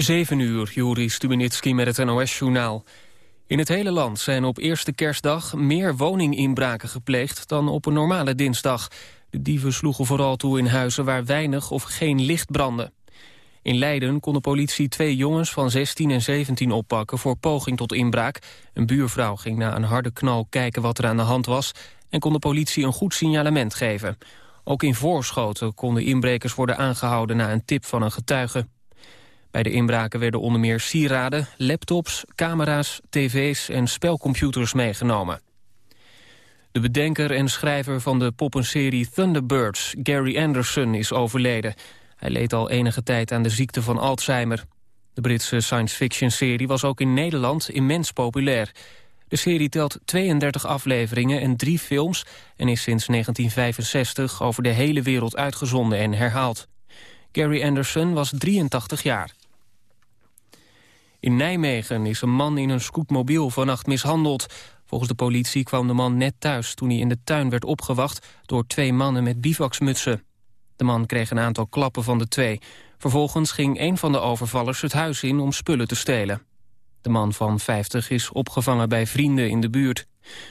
7 uur, Juri Stubenitski met het NOS-journaal. In het hele land zijn op eerste kerstdag meer woninginbraken gepleegd dan op een normale dinsdag. De dieven sloegen vooral toe in huizen waar weinig of geen licht brandde. In Leiden kon de politie twee jongens van 16 en 17 oppakken voor poging tot inbraak. Een buurvrouw ging na een harde knal kijken wat er aan de hand was... en kon de politie een goed signalement geven. Ook in Voorschoten konden inbrekers worden aangehouden na een tip van een getuige. Bij de inbraken werden onder meer sieraden, laptops, camera's, tv's en spelcomputers meegenomen. De bedenker en schrijver van de poppenserie Thunderbirds, Gary Anderson, is overleden. Hij leed al enige tijd aan de ziekte van Alzheimer. De Britse science-fiction-serie was ook in Nederland immens populair. De serie telt 32 afleveringen en drie films... en is sinds 1965 over de hele wereld uitgezonden en herhaald. Gary Anderson was 83 jaar. In Nijmegen is een man in een scootmobiel vannacht mishandeld. Volgens de politie kwam de man net thuis toen hij in de tuin werd opgewacht... door twee mannen met bivaksmutsen. De man kreeg een aantal klappen van de twee. Vervolgens ging een van de overvallers het huis in om spullen te stelen. De man van 50 is opgevangen bij vrienden in de buurt.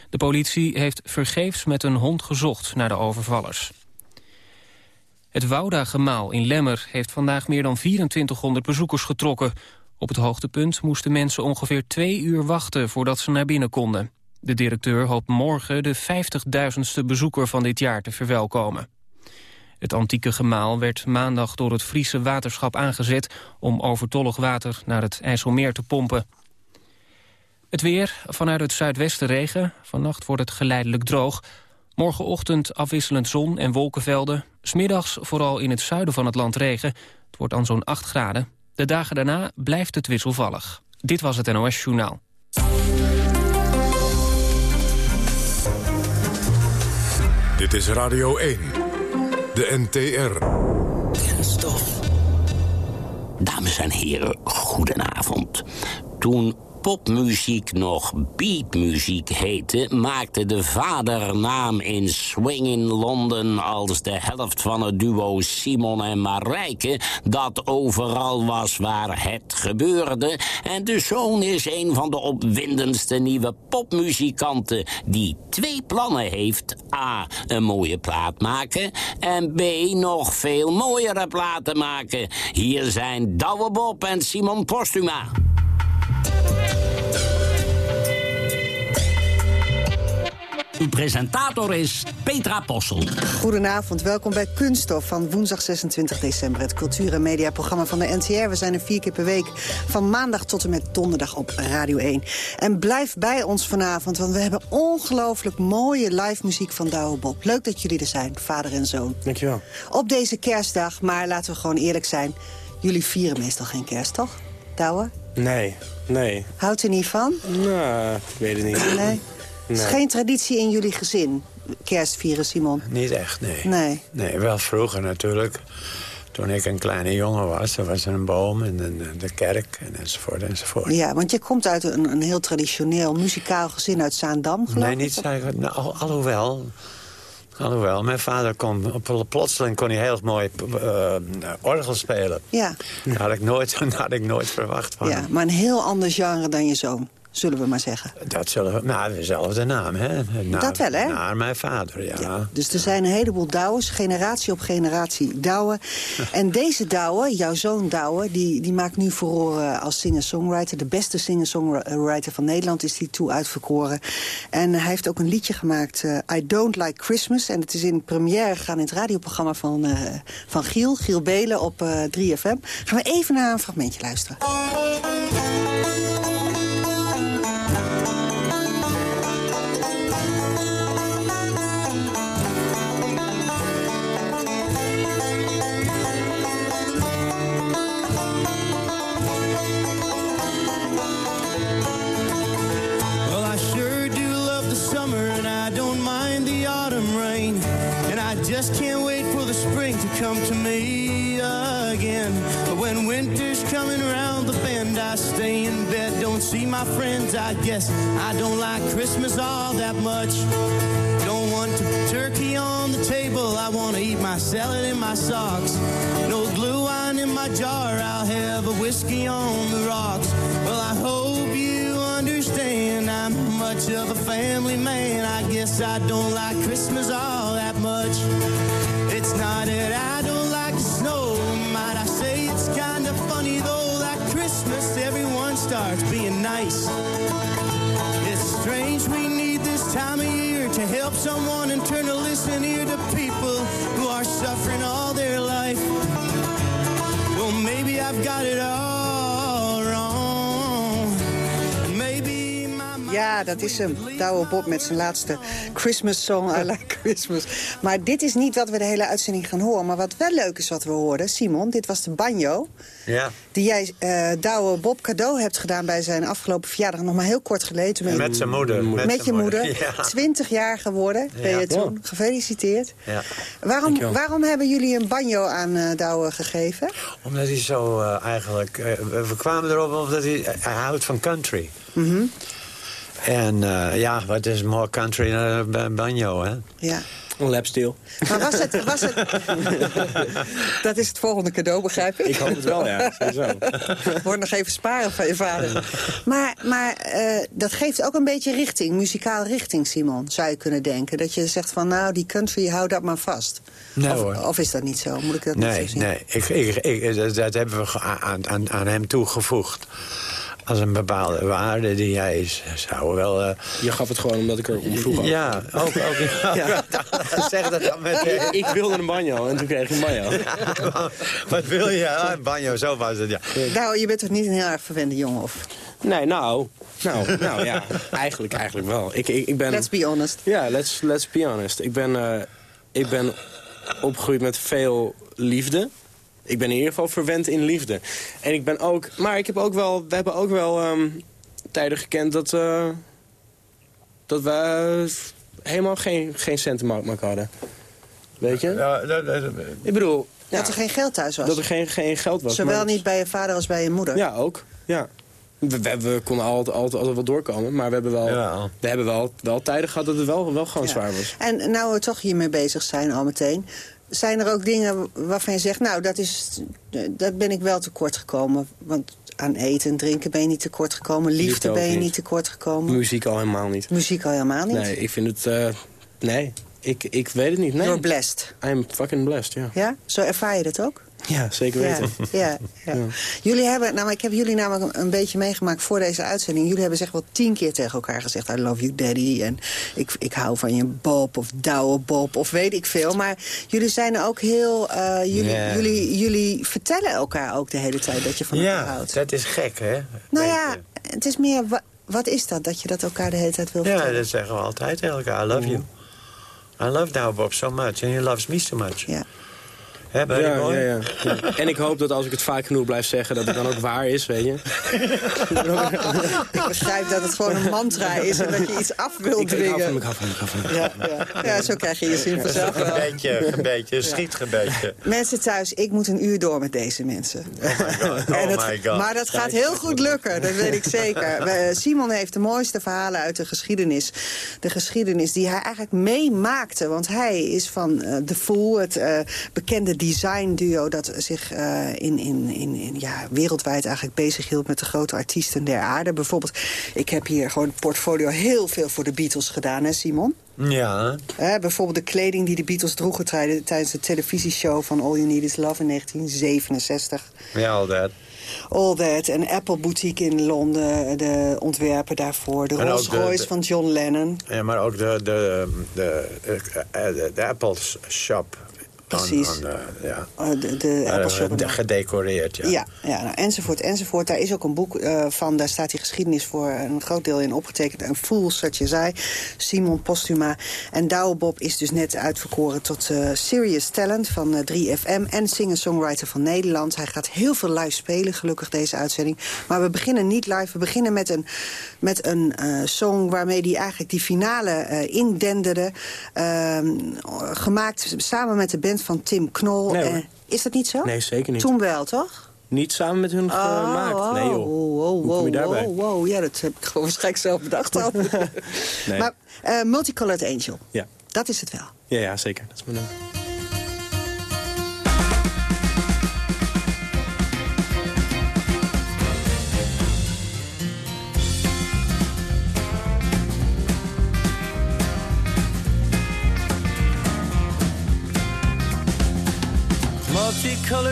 De politie heeft vergeefs met een hond gezocht naar de overvallers. Het Wouda-gemaal in Lemmer heeft vandaag meer dan 2400 bezoekers getrokken. Op het hoogtepunt moesten mensen ongeveer twee uur wachten voordat ze naar binnen konden. De directeur hoopt morgen de 50.000ste bezoeker van dit jaar te verwelkomen. Het antieke gemaal werd maandag door het Friese waterschap aangezet... om overtollig water naar het IJsselmeer te pompen. Het weer, vanuit het zuidwesten regen. Vannacht wordt het geleidelijk droog. Morgenochtend afwisselend zon en wolkenvelden. Smiddags vooral in het zuiden van het land regen. Het wordt dan zo'n 8 graden. De dagen daarna blijft het wisselvallig. Dit was het NOS Journaal. Dit is Radio 1. De NTR. Kenstof. Dames en heren, goedenavond. Toen popmuziek nog beatmuziek heette... maakte de vadernaam in Swing in Londen... als de helft van het duo Simon en Marijke... dat overal was waar het gebeurde. En de zoon is een van de opwindendste nieuwe popmuzikanten... die twee plannen heeft. A, een mooie plaat maken... en B, nog veel mooiere platen maken. Hier zijn Douwe Bob en Simon Postuma. Uw presentator is Petra Possel. Goedenavond, welkom bij Kunststof van woensdag 26 december. Het cultuur- en mediaprogramma van de NTR. We zijn er vier keer per week van maandag tot en met donderdag op Radio 1. En blijf bij ons vanavond, want we hebben ongelooflijk mooie live muziek van Douwe Bob. Leuk dat jullie er zijn, vader en zoon. Dankjewel. Op deze kerstdag, maar laten we gewoon eerlijk zijn... jullie vieren meestal geen kerst, toch? Douwe? Nee, nee. Houdt er niet van? Nou, ik weet het niet. Nee. Het is geen traditie in jullie gezin, kerstvieren, Simon? Niet echt, nee. Nee. Nee, wel vroeger natuurlijk. Toen ik een kleine jongen was, er was er een boom en de, de kerk en enzovoort enzovoort. Ja, want je komt uit een, een heel traditioneel muzikaal gezin uit Zaandam, geloof Nee, ik? niet zeggen. Nou, al- alhoewel, alhoewel, mijn vader kon, op- plotseling kon hij heel mooi eh, orgel spelen. Ja, Dat had ik nooit, dat had ik nooit verwacht van ja, maar een heel ander genre dan je zoon, zullen we maar zeggen. Dat zullen we, nou, dezelfde naam, hè? Naar, Dat wel, hè? Naar mijn vader, ja. Dus er zijn een heleboel Douwes, generatie op generatie Douwe. En deze Douwe, jouw zoon Douwe, die, die maakt nu voor als singer-songwriter. De beste singer-songwriter van Nederland is die toe uitverkoren. En hij heeft ook een liedje gemaakt, eh, I Don't Like Christmas. En het is in première gegaan in het radioprogramma van, eh, van Giel, Giel Belen op eh, 3FM. Gaan we even naar een fragmentje luisteren. Don't see my friends. I guess I don't like Christmas all that much. Don't want turkey on the table. I want to eat my salad in my socks. No glue wine in my jar. I'll have a whiskey on the rocks. Well, I hope you understand I'm much of a family man. I guess I don't like Christmas all that much. Starts being nice. It's strange we need this time of year to help someone and turn a listening ear to people who are suffering all their life. Well, maybe I've got it all Ja, dat is hem. Douwe Bob met zijn laatste Christmas song, I Like Christmas. Maar dit is niet wat we de hele uitzending gaan horen. Maar wat wel leuk is wat we hoorden, Simon, dit was de banjo... Ja. die jij eh Douwe Bob cadeau hebt gedaan bij zijn afgelopen verjaardag. Nog maar heel kort geleden. Je- Met zijn moeder. met zijn je moeder. Ja. 20 jaar geworden ben je Ja. toen. Gefeliciteerd. Ja. Waarom, waarom hebben jullie een banjo aan eh Douwe gegeven? Omdat hij zo eh, eigenlijk... eh, we kwamen erop omdat hij, hij houdt van country. Mhm. En eh, ja, wat is more country dan een banjo, hè? Ja. Een lapsteel. Maar was het, was het... dat is het volgende cadeau, begrijp ik. Ik hoop het wel, ja. Sowieso. Word nog even sparen van je vader. Maar, maar eh, dat geeft ook een beetje richting, muzikaal richting, Simon, zou je kunnen denken. Dat je zegt van, nou, die country, hou dat maar vast. Nee, of, hoor. of is dat niet zo? Moet ik dat niet zo Nee, zien? nee. Ik, ik, ik- dat, hebben we aan, aan, aan hem toegevoegd. Als een bepaalde waarde die hij is, zou wel... eh, Je gaf het gewoon omdat ik er om vroeg. ja, ook... ook ja. zeg dat dan meteen. Ik wilde een banjo en toen kreeg ik een banjo. Wat wil je? Ah, een banjo, zo was het, ja. Nou, je bent toch niet een heel erg verwende jongen? Of... Nee, nou, nou, nou ja, eigenlijk, eigenlijk wel. Ik, ik, ik ben, Let's be honest. Ja, let's, let's be honest. Ik ben, eh, ik ben opgegroeid met veel liefde. Ik ben in ieder geval verwend in liefde. En ik ben ook... Maar ik heb ook wel... We hebben ook wel ehm, tijden gekend dat... eh, dat we helemaal geen, geen centenmarkt hadden. Weet je? Ja, dat- dat- Ik bedoel... ja, Dat er geen geld thuis was. dat er geen, geen geld was. Zowel maar- niet bij je vader als bij je moeder. Ja, ook. Ja. We, we, we konden altijd, altijd, altijd wel doorkomen, maar we hebben wel, Ja. we hebben wel, wel tijden gehad dat het wel, wel gewoon Ja. zwaar was. En nou we toch hiermee bezig zijn al meteen... zijn er ook dingen waarvan je zegt... nou, dat, is, dat ben ik wel tekort gekomen. Want aan eten en drinken ben je niet tekort gekomen. Liefde, ben je niet. niet tekort gekomen. Muziek al helemaal niet. Muziek al helemaal niet. Nee, ik vind het... eh, nee, ik, ik weet het niet. Nee. You're blessed. I'm fucking blessed, ja. Ja? Zo ervaar je dat ook? Ja, zeker Ja, weten. ja, ja. Jullie hebben, nou, ik heb jullie namelijk een, beetje meegemaakt voor deze uitzending. Jullie hebben zeg wel tien keer tegen elkaar gezegd... I love you, daddy. En ik, ik hou van je Bob of Douwe Bob of weet ik veel. Maar jullie zijn ook heel... eh, jullie, Ja. jullie, jullie vertellen elkaar ook de hele tijd dat je van elkaar ja, houdt. dat is gek, hè? Nou ja, het is meer... wa- wat is dat, dat je dat elkaar de hele tijd wil Ja, vertellen? dat zeggen we altijd tegen elkaar. I love you. I love Douwe Bob so much. And he loves me so much. Ja. Hè, Ja, ja, ja, ja. En ik hoop dat als ik het vaak genoeg blijf zeggen, dat het dan ook waar is, weet je. Ik begrijp dat het gewoon een mantra is en dat je iets af wil Ik, ik hou van hem, dwingen. ik hou van ik hou van. Ja, ja. ja, zo krijg je je zin vanzelf wel. Beetje, een beetje, een schietgebedje. Mensen thuis, ik moet een uur door met deze mensen. Oh my god. Maar dat gaat heel goed lukken, dat weet ik zeker. We- Simon heeft de mooiste verhalen uit de geschiedenis. De geschiedenis die hij eigenlijk meemaakte. Want hij is van eh The Fool, het eh, bekende design duo... dat zich eh, in, in, in, in, ja, wereldwijd eigenlijk bezighield met de grote artiesten der aarde. Bijvoorbeeld, ik heb hier gewoon portfolio heel veel voor de Beatles gedaan, hè Simon? Ja, Eh, bijvoorbeeld de kleding die de Beatles droegen tij- tijdens de televisieshow van All You Need Is Love in 1967. ja, al dat. All That, en Apple Boutique in Londen, de ontwerpen daarvoor. De Rolls Royce van John Lennon. Ja, maar ook de, de, de, eh, de, de Apple shop. Precies. eh, ja. De de Eh, de- gedecoreerd, ja. Ja, ja nou, enzovoort, enzovoort. Daar is ook een boek eh, van, daar staat die geschiedenis voor een groot deel in opgetekend. Een Fool, zoals je zei, Simon Postuma. En Douwe Bob is dus net uitverkoren tot eh, Serious Talent van eh, 3FM... en singer-songwriter van Nederland. Hij gaat heel veel live spelen, gelukkig, deze uitzending. Maar we beginnen niet live, we beginnen met een, met een song... waarmee hij eigenlijk die finale indenderde. Ehm, gemaakt samen met de band van Tim Knol. Nee. Eh, is dat niet zo? Nee, zeker niet. Toen wel, toch? Niet samen met hun gemaakt. Nee joh. Oh, wow, Hoe kom je daarbij? wow, wow. Ja, dat heb ik gewoon waarschijnlijk zelf bedacht al. Nee. Maar eh, Multicolored Angel, Ja. dat is het wel. Ja, ja, zeker. Dat is mijn nummer.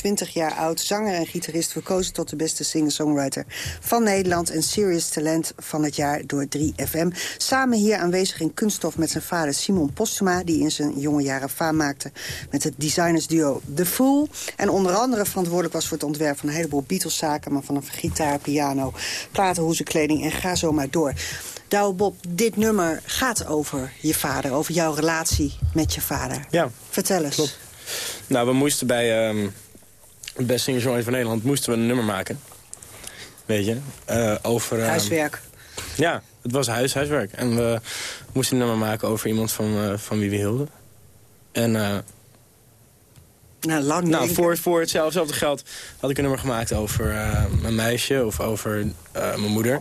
20 jaar oud, zanger en gitarist... verkozen tot de beste singer-songwriter van Nederland... en Serious Talent van het jaar door 3FM. Samen hier aanwezig in Kunststof met zijn vader Simon Postuma... die in zijn jonge jaren faam maakte met het designersduo The Fool. En onder andere verantwoordelijk was voor het ontwerp van een heleboel Beatles-zaken... maar vanaf gitaar, piano, platenhoezenkleding en ga zo maar door. Douwe Bob, dit nummer gaat over je vader, over jouw relatie met je vader. Ja, Vertel eens. klopt. Nou, we moesten bij ehm het beste singer van Nederland moesten we een nummer maken. Weet je? eh, over... ehm, Huiswerk. Ja, het was huis, huiswerk. En we moesten een nummer maken over iemand van, eh, van wie we hielden. En eh, Nou, lang nou, voor, voor hetzelfde geld had ik een nummer gemaakt over eh, mijn meisje of over eh, mijn moeder.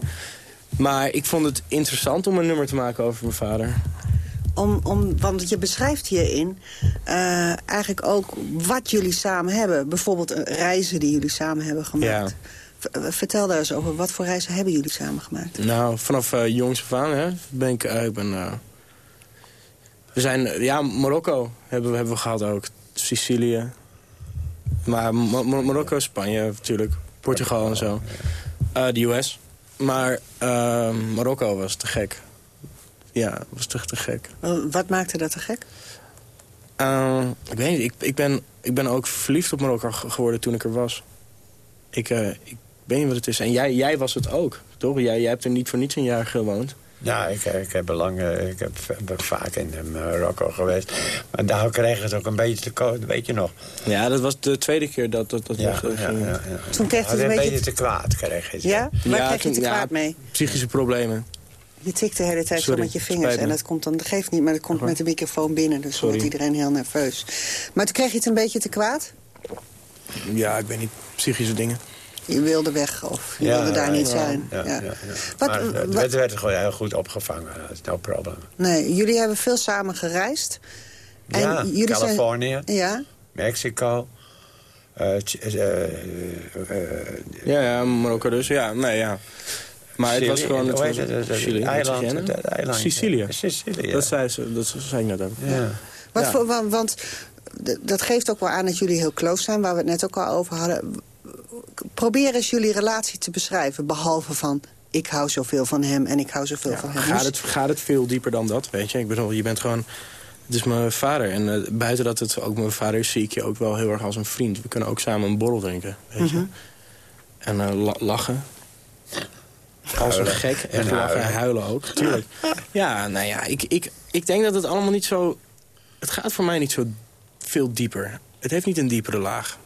Maar ik vond het interessant om een nummer te maken over mijn vader. Om, om, want je beschrijft hierin eh, eigenlijk ook wat jullie samen hebben. Bijvoorbeeld reizen die jullie samen hebben gemaakt. Eh, Vertel daar eens over. Wat voor reizen hebben jullie samen gemaakt? Nou, vanaf eh jongs af aan hè, ben ik... ik ben, we zijn... ja, Marokko hebben we, hebben we gehad ook. Sicilië. Maar Marokko, Spanje natuurlijk. Portugal en zo. De US. Maar Marokko was te gek. Ja, was toch te gek. Wat maakte dat te gek? Eh, ik weet niet, ik, ik, ben, ik ben ook verliefd op Marokko ge- geworden toen ik er was. Ik, eh, ik weet niet wat het is. En jij, jij was het ook, toch? Jij, jij hebt er niet voor niets een jaar gewoond. Ja, ik, ik, heb lang, eh, ik heb, ben vaak in eh, Marokko geweest. Maar daar kreeg je het ook een beetje te koop, weet je nog. Ja, dat was de tweede keer dat, dat, dat Ja, ja. Toen kreeg het een beetje beetje te kwaad. Kreeg je het. Ja? Waar Ja, kreeg je toen- te ja, kwaad mee? Psychische problemen. Je tikt de hele tijd Sorry, zo met je vingers. En dat komt dan, dat geeft niet, maar dat komt met de microfoon binnen. Dus Sorry. wordt iedereen heel nerveus. Maar toen kreeg je het een beetje te kwaad? Ja, ik weet niet, psychische dingen. Je wilde weg of je Ja, wilde daar ja, niet ja, zijn. Ja, Ja. ja, ja. Wat- maar het wat- werd, werd gewoon heel goed opgevangen. Dat is no problem. Nee, jullie hebben veel samen gereisd. En ja, jullie zijn- Californië, Ja? Mexico. eh, eh, eh, eh, Ja, ja, Marokko dus. Ja, nee, ja. Maar het was gewoon... Het was Chili, eiland, het. Sicilië. Sicilië. Dat, zei ze, dat zei ik net ook. Ja. Wat Ja. voor, want, dat geeft ook wel aan dat jullie heel close zijn... waar we het net ook al over hadden. Probeer eens jullie relatie te beschrijven. Behalve van, ik hou zoveel van hem en ik hou zoveel van hem. Gaat het, gaat het veel dieper dan dat, weet je? Ik bedoel, je bent gewoon... Het is mijn vader. En eh, buiten dat het ook mijn vader is, zie ik je ook wel heel erg als een vriend. We kunnen ook samen een borrel drinken, weet je? Mhm. En eh, la- lachen. Als een gek. En lachen en huilen. huilen ook, tuurlijk. Ja, nou ja, ik, ik, ik denk dat het allemaal niet zo... Het gaat voor mij niet zo veel dieper. Het heeft niet een diepere laag.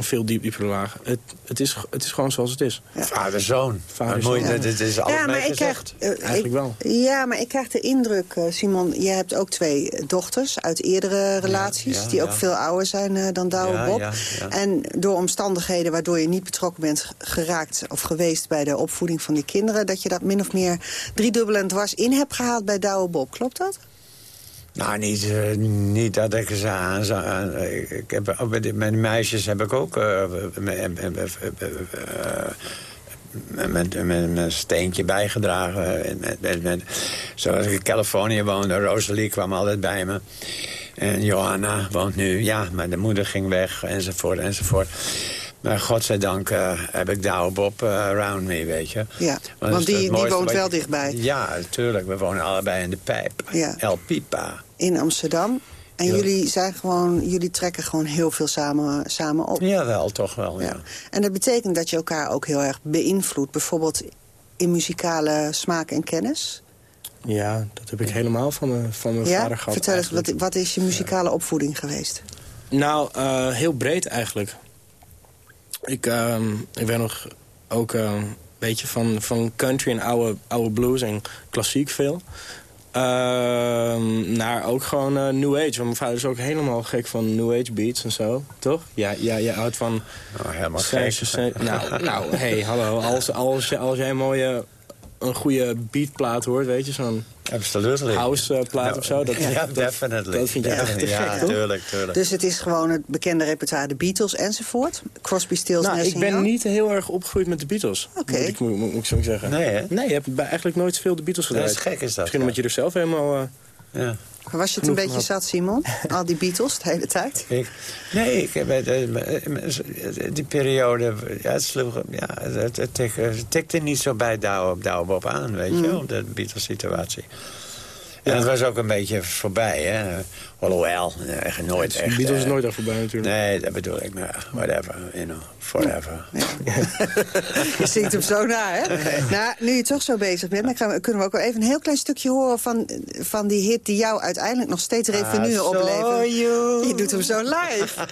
Veel diep, diepere laag. Het, het, is, het is gewoon zoals het is. Vader-zoon. Vader, moet je- zoon. Dit is alles ja, maar ik krijg, gezegd. eh, Eigenlijk ik- wel. Ja, maar ik krijg de indruk, eh, Simon... je hebt ook twee dochters uit eerdere relaties... ja, die ook veel ouder zijn eh, dan Douwe Ja, Bob. ja, ja. En door omstandigheden waardoor je niet betrokken bent geraakt... of geweest bij de opvoeding van die kinderen... dat je dat min of meer driedubbel en dwars in hebt gehaald bij Douwe Bob. Klopt dat? Nou, niet, eh, niet dat ik ze aan ik, heb, met de meisjes heb ik ook... eh, met, een steentje bijgedragen. En Met, met, met, zoals ik in Californië woonde, Rosalie kwam altijd bij me. En Johanna woont nu, ja, maar de moeder ging weg, enzovoort, enzovoort. Maar godzijdank eh heb ik Douwe Bob eh, around me, weet je. Ja, want die- die woont wel je- dichtbij. Ja, natuurlijk. We wonen allebei in de pijp. Ja. El Pipa. In Amsterdam. En Ja. jullie, zijn gewoon, jullie trekken gewoon heel veel samen, samen op. Jawel, toch wel, ja. Ja. En dat betekent dat je elkaar ook heel erg beïnvloedt. Bijvoorbeeld in muzikale smaak en kennis. Ja, dat heb ik helemaal van mijn, van mijn Ja? vader gehad. Vertel eens, wat, wat is je muzikale opvoeding geweest? Nou, eh, heel breed eigenlijk. Ik, ehm, ik ben nog ook eh, een beetje van, van country en oude, oude blues en klassiek veel. Ehm, naar ook gewoon eh, New Age. Want mijn vader is ook helemaal gek van New Age beats en zo. Toch? Ja, ja, je houdt van... Oh, helemaal gek. nou, nou, hey, hallo. Als, als, als jij een mooie, een goede beatplaat hoort, weet je, zo'n Absolutely. houseplaat of zo. Dat, ja, dat, definitely. dat vind je echt te ja, gek, toch? tuurlijk, tuurlijk. Dus het is gewoon het bekende repertoire, de Beatles enzovoort. Crosby, Stills, Nou, Nash ik ben Young. niet heel erg opgegroeid met de Beatles. Oké. Moet, ik, moet, moet ik zo zeggen. Nee, hè? Nee, je hebt eigenlijk nooit veel de Beatles Dat gedraaid. is gek, is dat. Misschien omdat je er zelf helemaal... eh, Ja. Was je het een beetje zat, Simon? Al die Beatles de hele tijd? Ik, nee, ik heb het, eh, eh, die periode, ja, het, sloeg, ja, het, het, het tikte niet zo bij Douwe, Douwe Bob aan, weet Mm. je, op de Beatles-situatie. En het was ook een beetje voorbij, hè. Alhoewel, echt nooit echt... Beatles is eh, nooit echt voorbij natuurlijk. Nee, dat bedoel ik, maar whatever, you know, forever. Je zingt hem zo na, hè? Nou, nu je toch zo bezig bent, dan gaan we- kunnen we ook wel even een heel klein stukje horen van, van die hit die jou uiteindelijk nog steeds revenue I saw oplevert. you. Je doet hem zo live.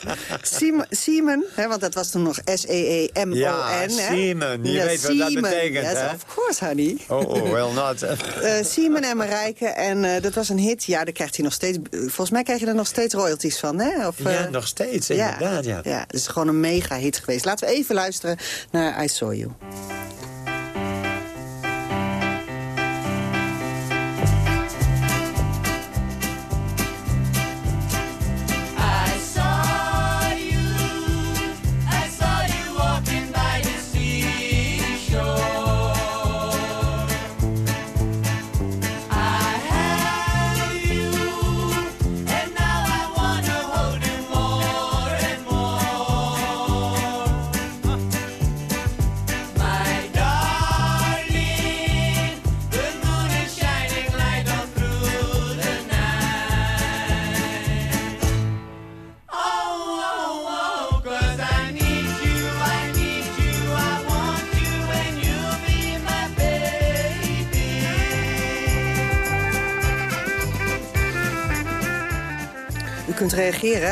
Siemen, hè, want dat was toen nog S-E-E-M-O-N. Ja, hè? Siemen. Je Ja, weet wat dat betekent, Yes, hè? of course, honey. Oh, oh, well not. Eh Siemen en Marijke, en eh, dat was een hit. Ja, daar krijgt hij nog steeds... Volgens mij krijg je er nog steeds royalties van, hè? Of, ja, eh, nog steeds, inderdaad, ja. ja, het is gewoon een mega hit geweest. Laten we even luisteren naar I Saw You.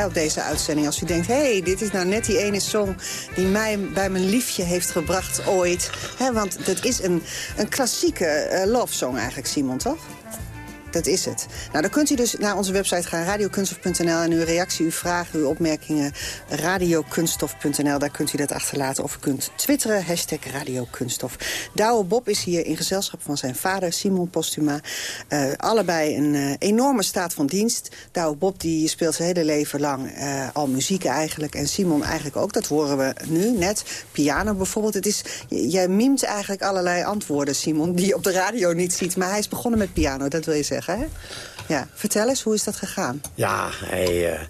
Op deze uitzending als u denkt... hé, hey, dit is nou net die ene song die mij bij mijn liefje heeft gebracht ooit. Want dat is een, een klassieke eh, love song eigenlijk, Simon, toch? Dat is het. Nou, dan kunt u dus naar onze website gaan, radiokunstof.nl... en uw reactie, uw vragen, uw opmerkingen, radiokunststof.nl. Daar kunt u dat achterlaten. Of u kunt twitteren, hashtag radiokunststof. Douwe Bob is hier in gezelschap van zijn vader, Simon Postuma. Eh, allebei een eh, enorme staat van dienst. Douwe Bob die speelt zijn hele leven lang eh, al muziek eigenlijk. En Simon eigenlijk ook, dat horen we nu net. Piano bijvoorbeeld. Het is, jij mimt eigenlijk allerlei antwoorden, Simon... die je op de radio niet ziet. Maar hij is begonnen met piano, dat wil je zeggen, hè? Ja, vertel eens, hoe is dat gegaan? Ja, hij, eh,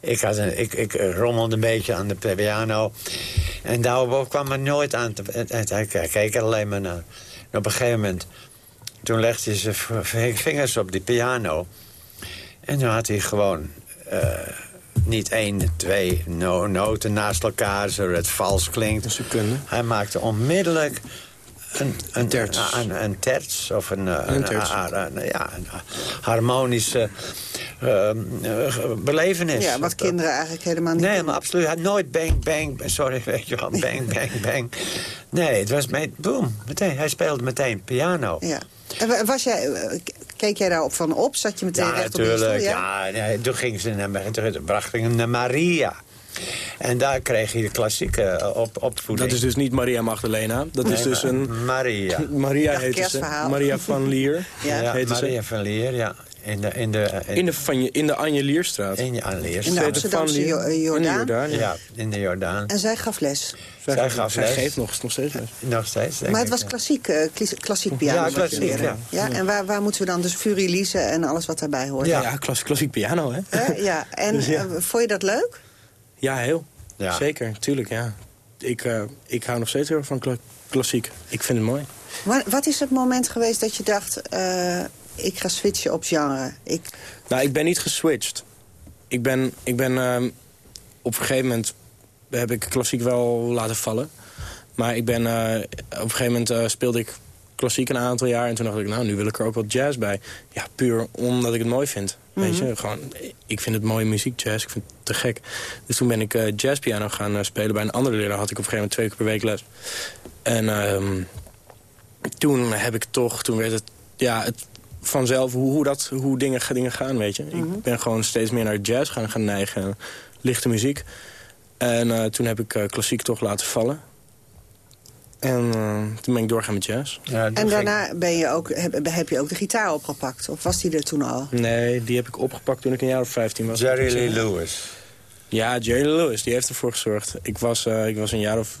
ik, had een, ik, ik rommelde een beetje aan de piano. En Douwe kwam er nooit aan. Te, hij keek er alleen maar naar. En op een gegeven moment, toen legde hij zijn vingers op die piano. En toen had hij gewoon eh, niet één, twee no- noten naast elkaar, zodat het vals klinkt. Een seconde. Hij maakte onmiddellijk een, een, terts. Een, een terts of een, terts. ja, harmonische eh, belevenis. Ja, wat kinderen eigenlijk helemaal niet Nee, doen. maar absoluut. Nooit bang, bang, sorry, weet je wel, bang, bang, bang. Nee, het was met, boom, meteen. Hij speelde meteen piano. Ja. En wa- was jij, eh, keek jij daarop van op? Zat je meteen Ja, recht op je stoel? natuurlijk. Ja, nee, toen ging ze naar, toen bracht ik hem naar Maria. En daar kreeg hij de klassieke eh, op, opvoeding. Dat is dus niet Maria Magdalena. Dat is dus een... Maria. Maria heette ze. Maria van Lier Ja. Ja, Maria ze. van Leer, ja. In de, in de, In de, van je, in de Anje Lierstraat. in je. In de Amsterdamse Lier. Jo- eh, In de Jordaan. Jordaan, ja. Ja, in de Jordaan. En zij gaf les. Zij gaf zij les. geeft nog, nog steeds les. Nog steeds, Maar het was klassiek, eh, klis- klassiek piano. Ja, je klassiek, ja. ja. En waar, waar moeten we dan dus Fury Lise en alles wat daarbij hoort? Ja. Ja, klas- klassiek piano, hè? Hè? ja. En Dus ja. eh, vond je dat leuk? Ja, heel. Ja. Zeker, tuurlijk, ja. Ik, eh, ik hou nog steeds heel erg van kla- klassiek. Ik vind het mooi. Wat, wat is het moment geweest dat je dacht... eh, ik ga switchen op genre? Ik, Nou, ik ben niet geswitcht. Ik ben, ik ben ehm, op een gegeven moment heb ik klassiek wel laten vallen. Maar ik ben, eh, op een gegeven moment eh, speelde ik klassiek een aantal jaar. En toen dacht ik, nou, nu wil ik er ook wat jazz bij. Ja, puur omdat ik het mooi vind. Weet je, gewoon, ik vind het mooie muziek, jazz. Ik vind het te gek. Dus toen ben ik eh, jazzpiano gaan eh, spelen. Bij een andere leraar had ik op een gegeven moment twee keer per week les. En ehm, toen heb ik toch, toen werd het, ja, het vanzelf hoe, hoe, dat, hoe dingen, dingen gaan, weet je. Ik ben gewoon steeds meer naar jazz gaan, gaan neigen, lichte muziek. En eh, toen heb ik klassiek toch laten vallen. En eh, toen ben ik doorgaan met jazz. Ja, en daarna ben je ook, heb, heb je ook de gitaar opgepakt? Of was die er toen al? Nee, die heb ik opgepakt toen ik een jaar of 15 was. Jerry Lee Lewis. Ja, Jerry Lee Lewis, die heeft ervoor gezorgd. Ik was, eh, ik was een jaar of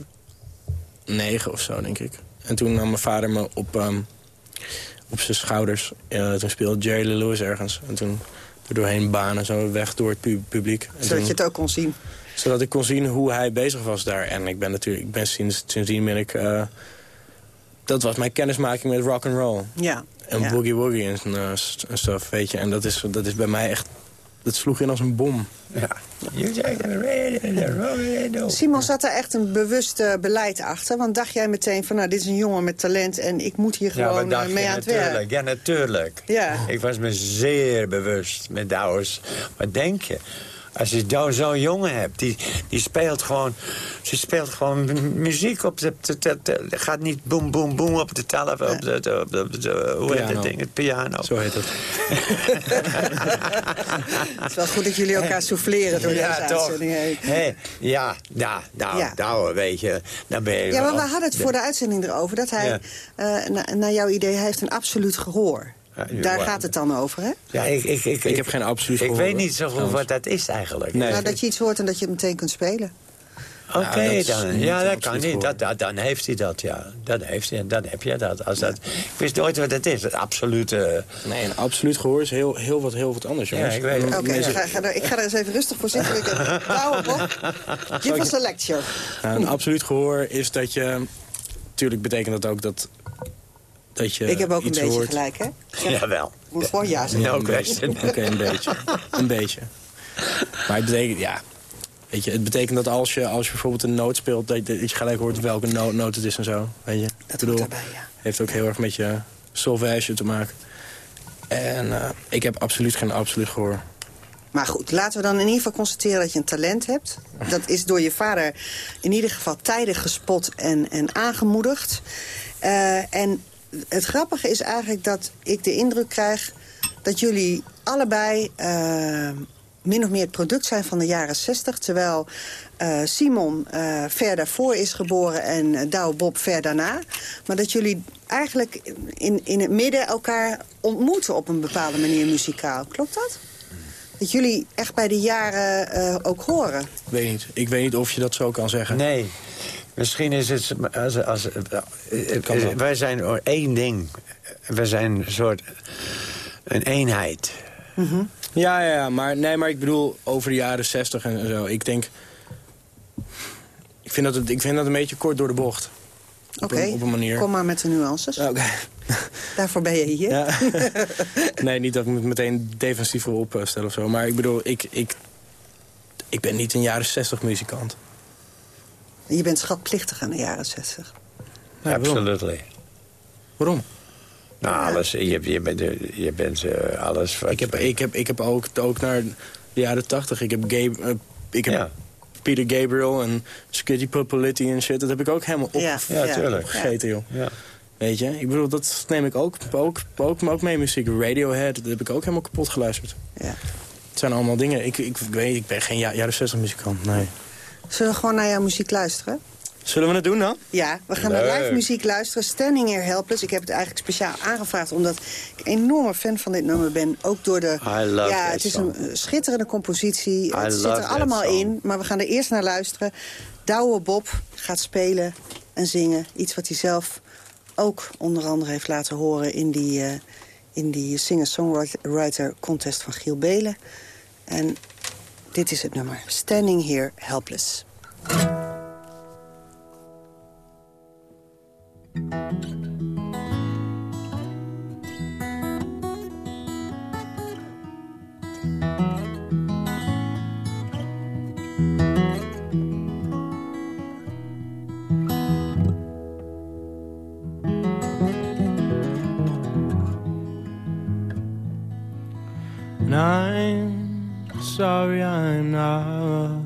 negen of zo, denk ik. En toen nam mijn vader me op, ehm, op zijn schouders. Eh, toen speelde Jerry Lee Lewis ergens. En toen er doorheen banen, zo weg door het pu- publiek. En Zodat toen- je het ook kon zien. Zodat ik kon zien hoe hij bezig was daar. En ik ben natuurlijk, ik ben sinds, sindsdien ben ik... eh, dat was mijn kennismaking met rock and roll. Ja. En ja. boogie woogie en, en stuff, weet je. En dat is, dat is bij mij echt... Dat sloeg in als een bom. Ja. Simon, zat er echt een bewust eh, beleid achter? Want dacht jij meteen van, nou, dit is een jongen met talent... en ik moet hier Ja, gewoon je? mee aan het natuurlijk. werk? Ja, natuurlijk. Ja. Ik was me zeer bewust met Douwers. Wat denk je? Als je zo- zo'n jongen hebt, die, die speelt gewoon... Ze speelt gewoon mu- muziek op de... de, de- de- gaat niet boem, boem, boem op de telefoon. Op de, de, de, de- de- hoe heet dat ding? Het piano. Zo heet het. Het is wel goed dat jullie elkaar souffleren door deze uitzending heen. Hé, ja, ja, nou, Ja. nou, weet je, dan ben je Ja, maar we hadden het voor de uitzending erover... dat hij, Ja. eh, na- naar jouw idee, hij heeft een absoluut gehoor. Ja, Daar gaat het dan over, hè? Ja, ik, ik, ik, Ik heb geen absoluut Ik weet niet zo goed wat dat is eigenlijk. Nee. Nou, dat je iets hoort en dat je het meteen kunt spelen. Oké, Ja, dat is dan, ja, dat kan niet. Dat, dat, dan heeft hij dat, ja. Dan, heeft hij, dan heb je dat. Als dat. Ik wist nooit wat het is. Het absolute... Nee, een absoluut gehoor is heel, heel, wat, heel wat anders, jongens. Ja, ik weet het. Oké, Mensen- ga, ga er- ik ga er eens even rustig voor zitten. Ik- Bob, give us a lecture. Nou, een absoluut gehoor is dat je... Tuurlijk betekent dat ook dat, dat je Ik heb ook een iets beetje hoort. gelijk, hè? Jawel. Moet gewoon ja zeggen. No een beetje. question. Oké, een beetje. Een beetje. Maar het betekent, ja... Weet je, het betekent dat als je, als je bijvoorbeeld een noot speelt... dat je, dat je gelijk hoort welke noot, noot het is en zo. Weet je? Dat Ik hoort erbij, ja. heeft ook heel erg met je solfège te maken. En eh, ik heb absoluut geen absoluut gehoor. Maar goed, laten we dan in ieder geval constateren dat je een talent hebt. Dat is door je vader in ieder geval tijdig gespot en, en aangemoedigd. Eh, en het grappige is eigenlijk dat ik de indruk krijg... dat jullie allebei eh, min of meer het product zijn van de jaren 60. Terwijl eh, Simon eh, ver daarvoor is geboren en Douwe Bob ver daarna. Maar dat jullie eigenlijk in, in het midden elkaar ontmoeten op een bepaalde manier muzikaal. Klopt dat? Dat jullie echt bij de jaren eh, ook horen. Ik weet niet. Ik weet niet of je dat zo kan zeggen. Nee. Misschien is het... Als, als, Kan wel. wij zijn één ding. We zijn een soort... Een eenheid. Ja, ja, ja, maar, nee, maar ik bedoel over de jaren 60 en zo. Ik denk... Ik vind dat, het, ik vind dat een beetje kort door de bocht. Op, Oké, een, op een manier. kom maar met de nuances. Oké. Daarvoor ben je hier. Ja. nee, niet dat ik me meteen defensief wil opstellen of zo. Maar ik bedoel, ik, ik, ik ben niet een jaren 60 muzikant. Je bent schatplichtig aan de jaren 60. Nee, waarom? Absolutely. Waarom? Nou, alles. Je, je bent, je bent eh, alles... Wat, Ik heb, ik heb, ik heb ook, ook naar de jaren 80. Ik heb, Gabe, eh, ik heb Ja. Peter Gabriel en Skitty Popoliti en shit. Dat heb ik ook helemaal op, Ja, Ja, tuurlijk. opgegeten, joh. Ja. Weet je? Ik bedoel, dat neem ik ook, ook, ook, ook mee muziek. Radiohead, dat heb ik ook helemaal kapot geluisterd. Ja. Het zijn allemaal dingen. Ik, ik, ik weet, ik ben geen ja- jaren 60 muzikant, nee. Zullen we gewoon naar jouw muziek luisteren? Zullen we het doen dan? Ja, we gaan naar live muziek luisteren. Standing Here Helpless. Ik heb het eigenlijk speciaal aangevraagd omdat ik een enorme fan van dit nummer ben. Ook door de... I love ja, het is song. een schitterende compositie. I het zit er allemaal song. in. Maar we gaan er eerst naar luisteren. Douwe Bob gaat spelen en zingen. Iets wat hij zelf ook onder andere heeft laten horen... in die, eh, in die singer-songwriter contest van Giel Belen. En dit is het nummer. Standing Here Helpless. And I'm sorry I'm not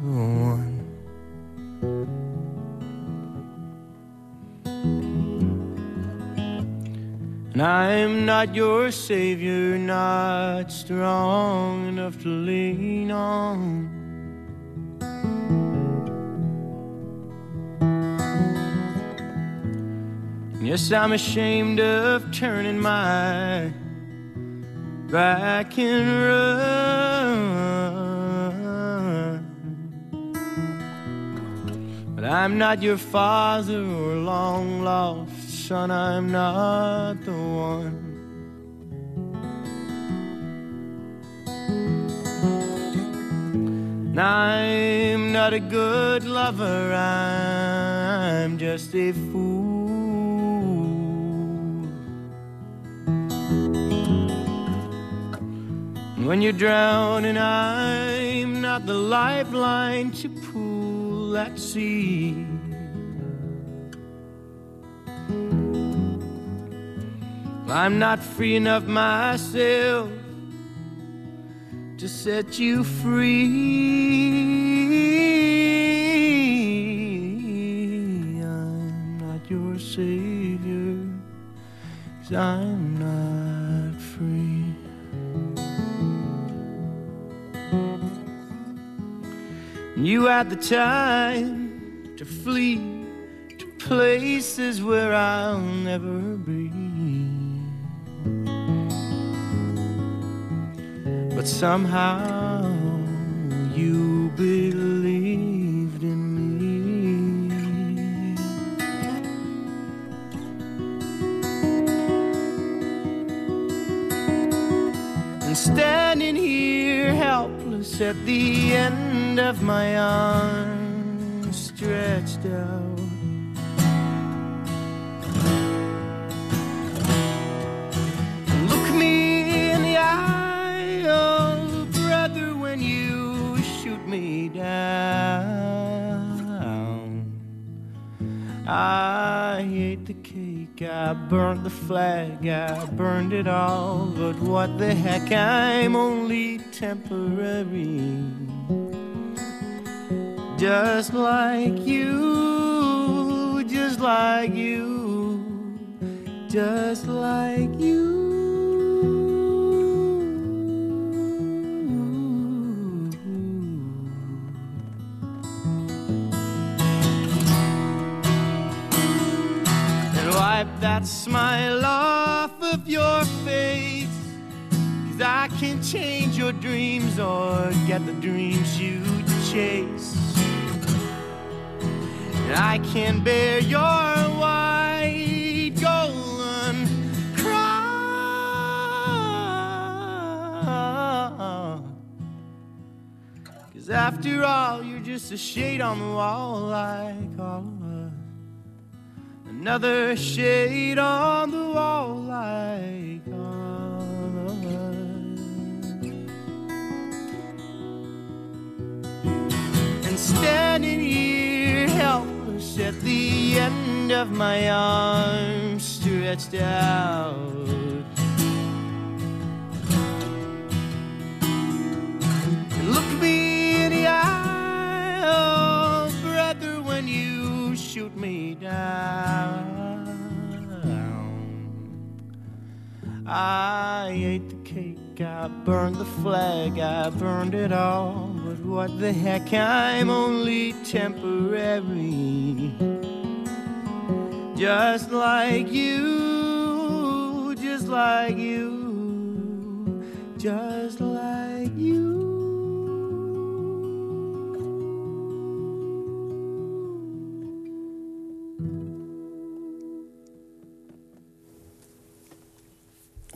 the one. And I'm not your savior, not strong enough to lean on. Yes, I'm ashamed of turning my back and run. But I'm not your father or long lost son, I'm not the one. I'm not a good lover, I'm just a fool. And when you're drowning, I'm not the lifeline to pull at sea. I'm not free enough myself to set you free. I'm not your savior, i I'm you had the time to flee to places where I'll never be. But somehow you believed in me. And standing here helpless at the end of my arms stretched out. Look me in the eye, oh brother, when you shoot me down. I ate the cake, I burned the flag, I burned it all. But what the heck, I'm only temporary just like you, just like you, just like you. And wipe that smile off of your face. Cause I can change your dreams or get the dreams you chase. I can't bear your white golden crown. Cause after all, you're just a shade on the wall like all of us. Another shade on the wall like all of us. And standing here at the end of my arms stretched out. And look me in the eye, oh brother, when you shoot me down. I ate the cake, I burned the flag, I burned it all. What the heck, I'm only temporary. Just like you, just like you, just like you.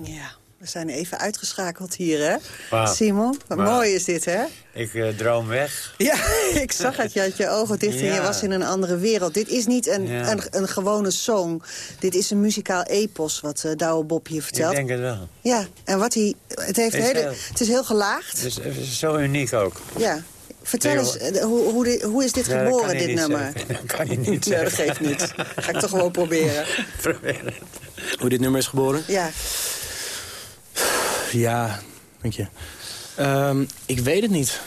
Ja, we zijn even uitgeschakeld hier, hè? Wauw. Simon, wat mooi is dit, hè? Ik eh, droom weg. Ja, ik zag het. Je had je ogen dicht en je was in een andere wereld. Dit is niet een, Ja. een, een gewone song. Dit is een muzikaal epos wat eh Douwe Bob hier Ik vertelt. denk het wel. Ja, en wat hij... Het, heeft Is hele, heel- het is heel gelaagd. Dus het is zo uniek ook. Ja. Vertel eens, eh, hoe, hoe, hoe is dit Ja, geboren, dit nummer? Dat kan je niet Nee, dat geeft niet. Ga ik toch gewoon proberen. Probeer het. Hoe dit nummer is geboren? Ja, Ja, dank je. Ehm, ik weet het niet.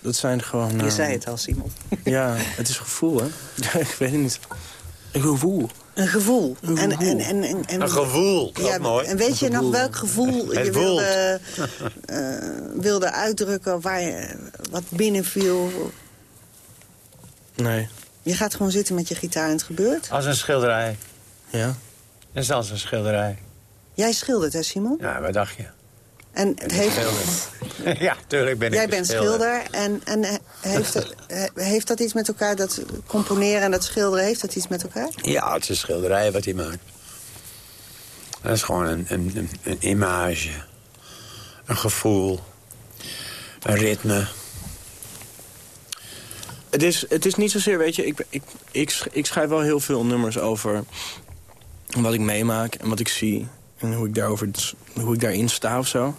Dat zijn gewoon... je eh, zei het al, Simon. Ja, het is gevoel, hè? Ik weet het niet. Een gevoel. Een gevoel. Een En, gevoel. en, en, en, en- Een gevoel, Ja, mooi. En weet je nog welk gevoel je wilde, eh, wilde uitdrukken, waar je, wat binnenviel? Nee. Je gaat gewoon zitten met je gitaar en het gebeurt. Als een schilderij. Ja? Dat is als een schilderij. Jij schildert, hè, Simon? Ja, wat dacht je? En het heeft, Schilder. ja, tuurlijk ben ik jij bent schilder. En, en heeft, het- eh, heeft dat iets met elkaar, dat componeren en dat schilderen, heeft dat iets met elkaar? Ja, het is een schilderij wat hij maakt. Dat is gewoon een, een, een, een image. Een gevoel. Een ritme. Het is, het is niet zozeer, weet je, ik, ik, ik schrijf wel heel veel nummers over wat ik meemaak en wat ik zie. En hoe ik, daarover, hoe ik daarin sta of zo.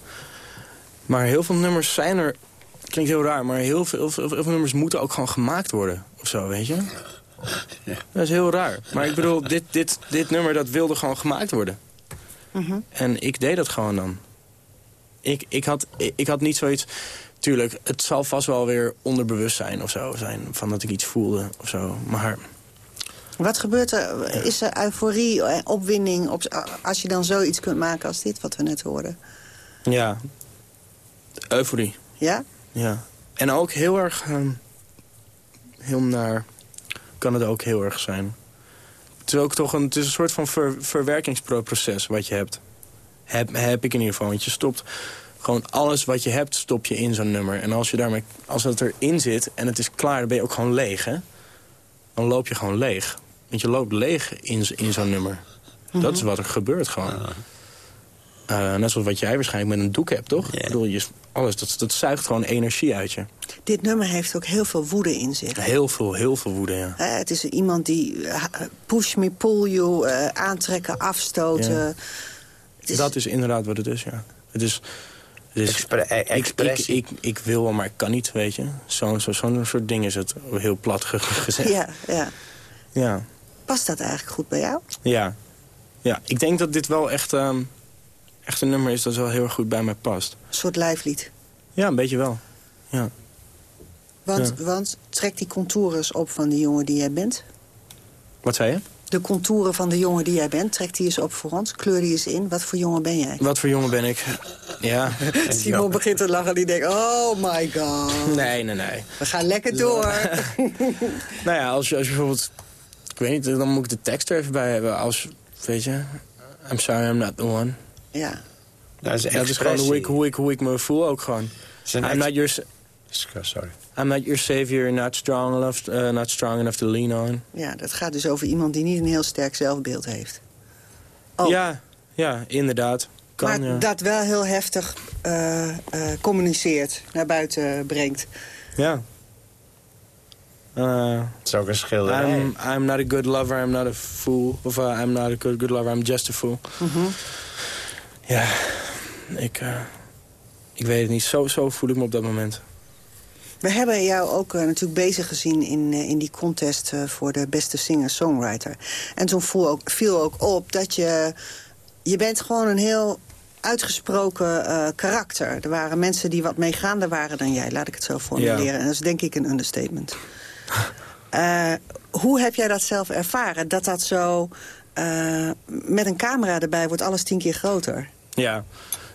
Maar heel veel nummers zijn er, klinkt heel raar, maar heel veel, heel veel, heel veel nummers moeten ook gewoon gemaakt worden. Of zo, weet je. Dat is heel raar. Maar ik bedoel, dit, dit, dit nummer dat wilde gewoon gemaakt worden. En ik deed dat gewoon dan. Ik, ik, had, ik, ik had niet zoiets... Tuurlijk, het zal vast wel weer onderbewustzijn of zo zijn. Van dat ik iets voelde of zo. Maar Wat gebeurt er? Is er euforie en opwinding op, als je dan zoiets kunt maken als dit, wat we net hoorden? ja, euforie. Ja? Ja. En ook heel erg... ehm, heel naar kan het ook heel erg zijn. Het is ook toch een, het is een soort van ver, verwerkingsproces wat je hebt. Heb, heb ik in ieder geval. Want je stopt gewoon alles wat je hebt, stop je in zo'n nummer. En als, je daarmee, als het erin zit en het is klaar, dan ben je ook gewoon leeg, hè? Dan loop je gewoon leeg. Want je loopt leeg in, in zo'n nummer. Dat is wat er gebeurt gewoon. Eh, net zoals wat jij waarschijnlijk met een doek hebt, toch? Ik bedoel, je, alles, dat, dat zuigt gewoon energie uit je. Dit nummer heeft ook heel veel woede in zich. Heel veel, heel veel woede, ja. Eh, het is iemand die eh, push me, pull you, aantrekken, afstoten. Is, Dat is inderdaad wat het is, ja. Het is... Het is Expre- e- ik, ik, expressie. ik, ik wil wel, maar ik kan niet, weet je. Zo'n zo, soort ding is het, heel plat ge- gezegd. ja, ja. Ja. Past dat eigenlijk goed bij jou? Ja. ja. Ik denk dat dit wel echt, ehm, echt een nummer is dat wel heel erg goed bij mij past. Een soort lijflied. Ja, een beetje wel. Ja. Want, Ja. want trek die contours op van de jongen die jij bent. Wat zei je? De contouren van de jongen die jij bent, trek die eens op voor ons. Kleur die eens in. Wat voor jongen ben jij? Wat voor jongen ben ik? Ja. Simon begint te lachen. Die denkt, oh my god. Nee, nee, nee. We gaan lekker door. Nou ja, als je, als je bijvoorbeeld... Ik weet niet, dan moet ik de tekst er even bij hebben. Als, weet je, I'm sorry I'm not the one. Ja. Dat is, Dat is gewoon hoe ik, hoe, ik, hoe ik me voel ook gewoon. I'm not your, Sorry. I'm not your savior, not strong enough, uh, not strong enough to lean on. ja, dat gaat dus over iemand die niet een heel sterk zelfbeeld heeft. Oh. Ja, ja, inderdaad. Kan, maar ja. dat wel heel heftig eh, eh, communiceert, naar buiten brengt. Ja. Uh, Het is ook een schilderij. I'm, I'm not a good lover, I'm not a fool. Of uh, I'm not a good, good lover, I'm just a fool. Mhm. Ja, ik, eh, ik weet het niet. Zo, zo voel ik me op dat moment. We hebben jou ook eh, natuurlijk bezig gezien in, eh, in die contest eh, voor de beste singer-songwriter. En toen viel ook, viel ook op dat je... Je bent gewoon een heel uitgesproken eh, karakter. Er waren mensen die wat meegaander waren dan jij, laat ik het zo formuleren. Ja. En dat is denk ik een understatement. Eh, hoe heb jij dat zelf ervaren? Dat dat zo... eh, met een camera erbij wordt alles tien keer groter. Ja,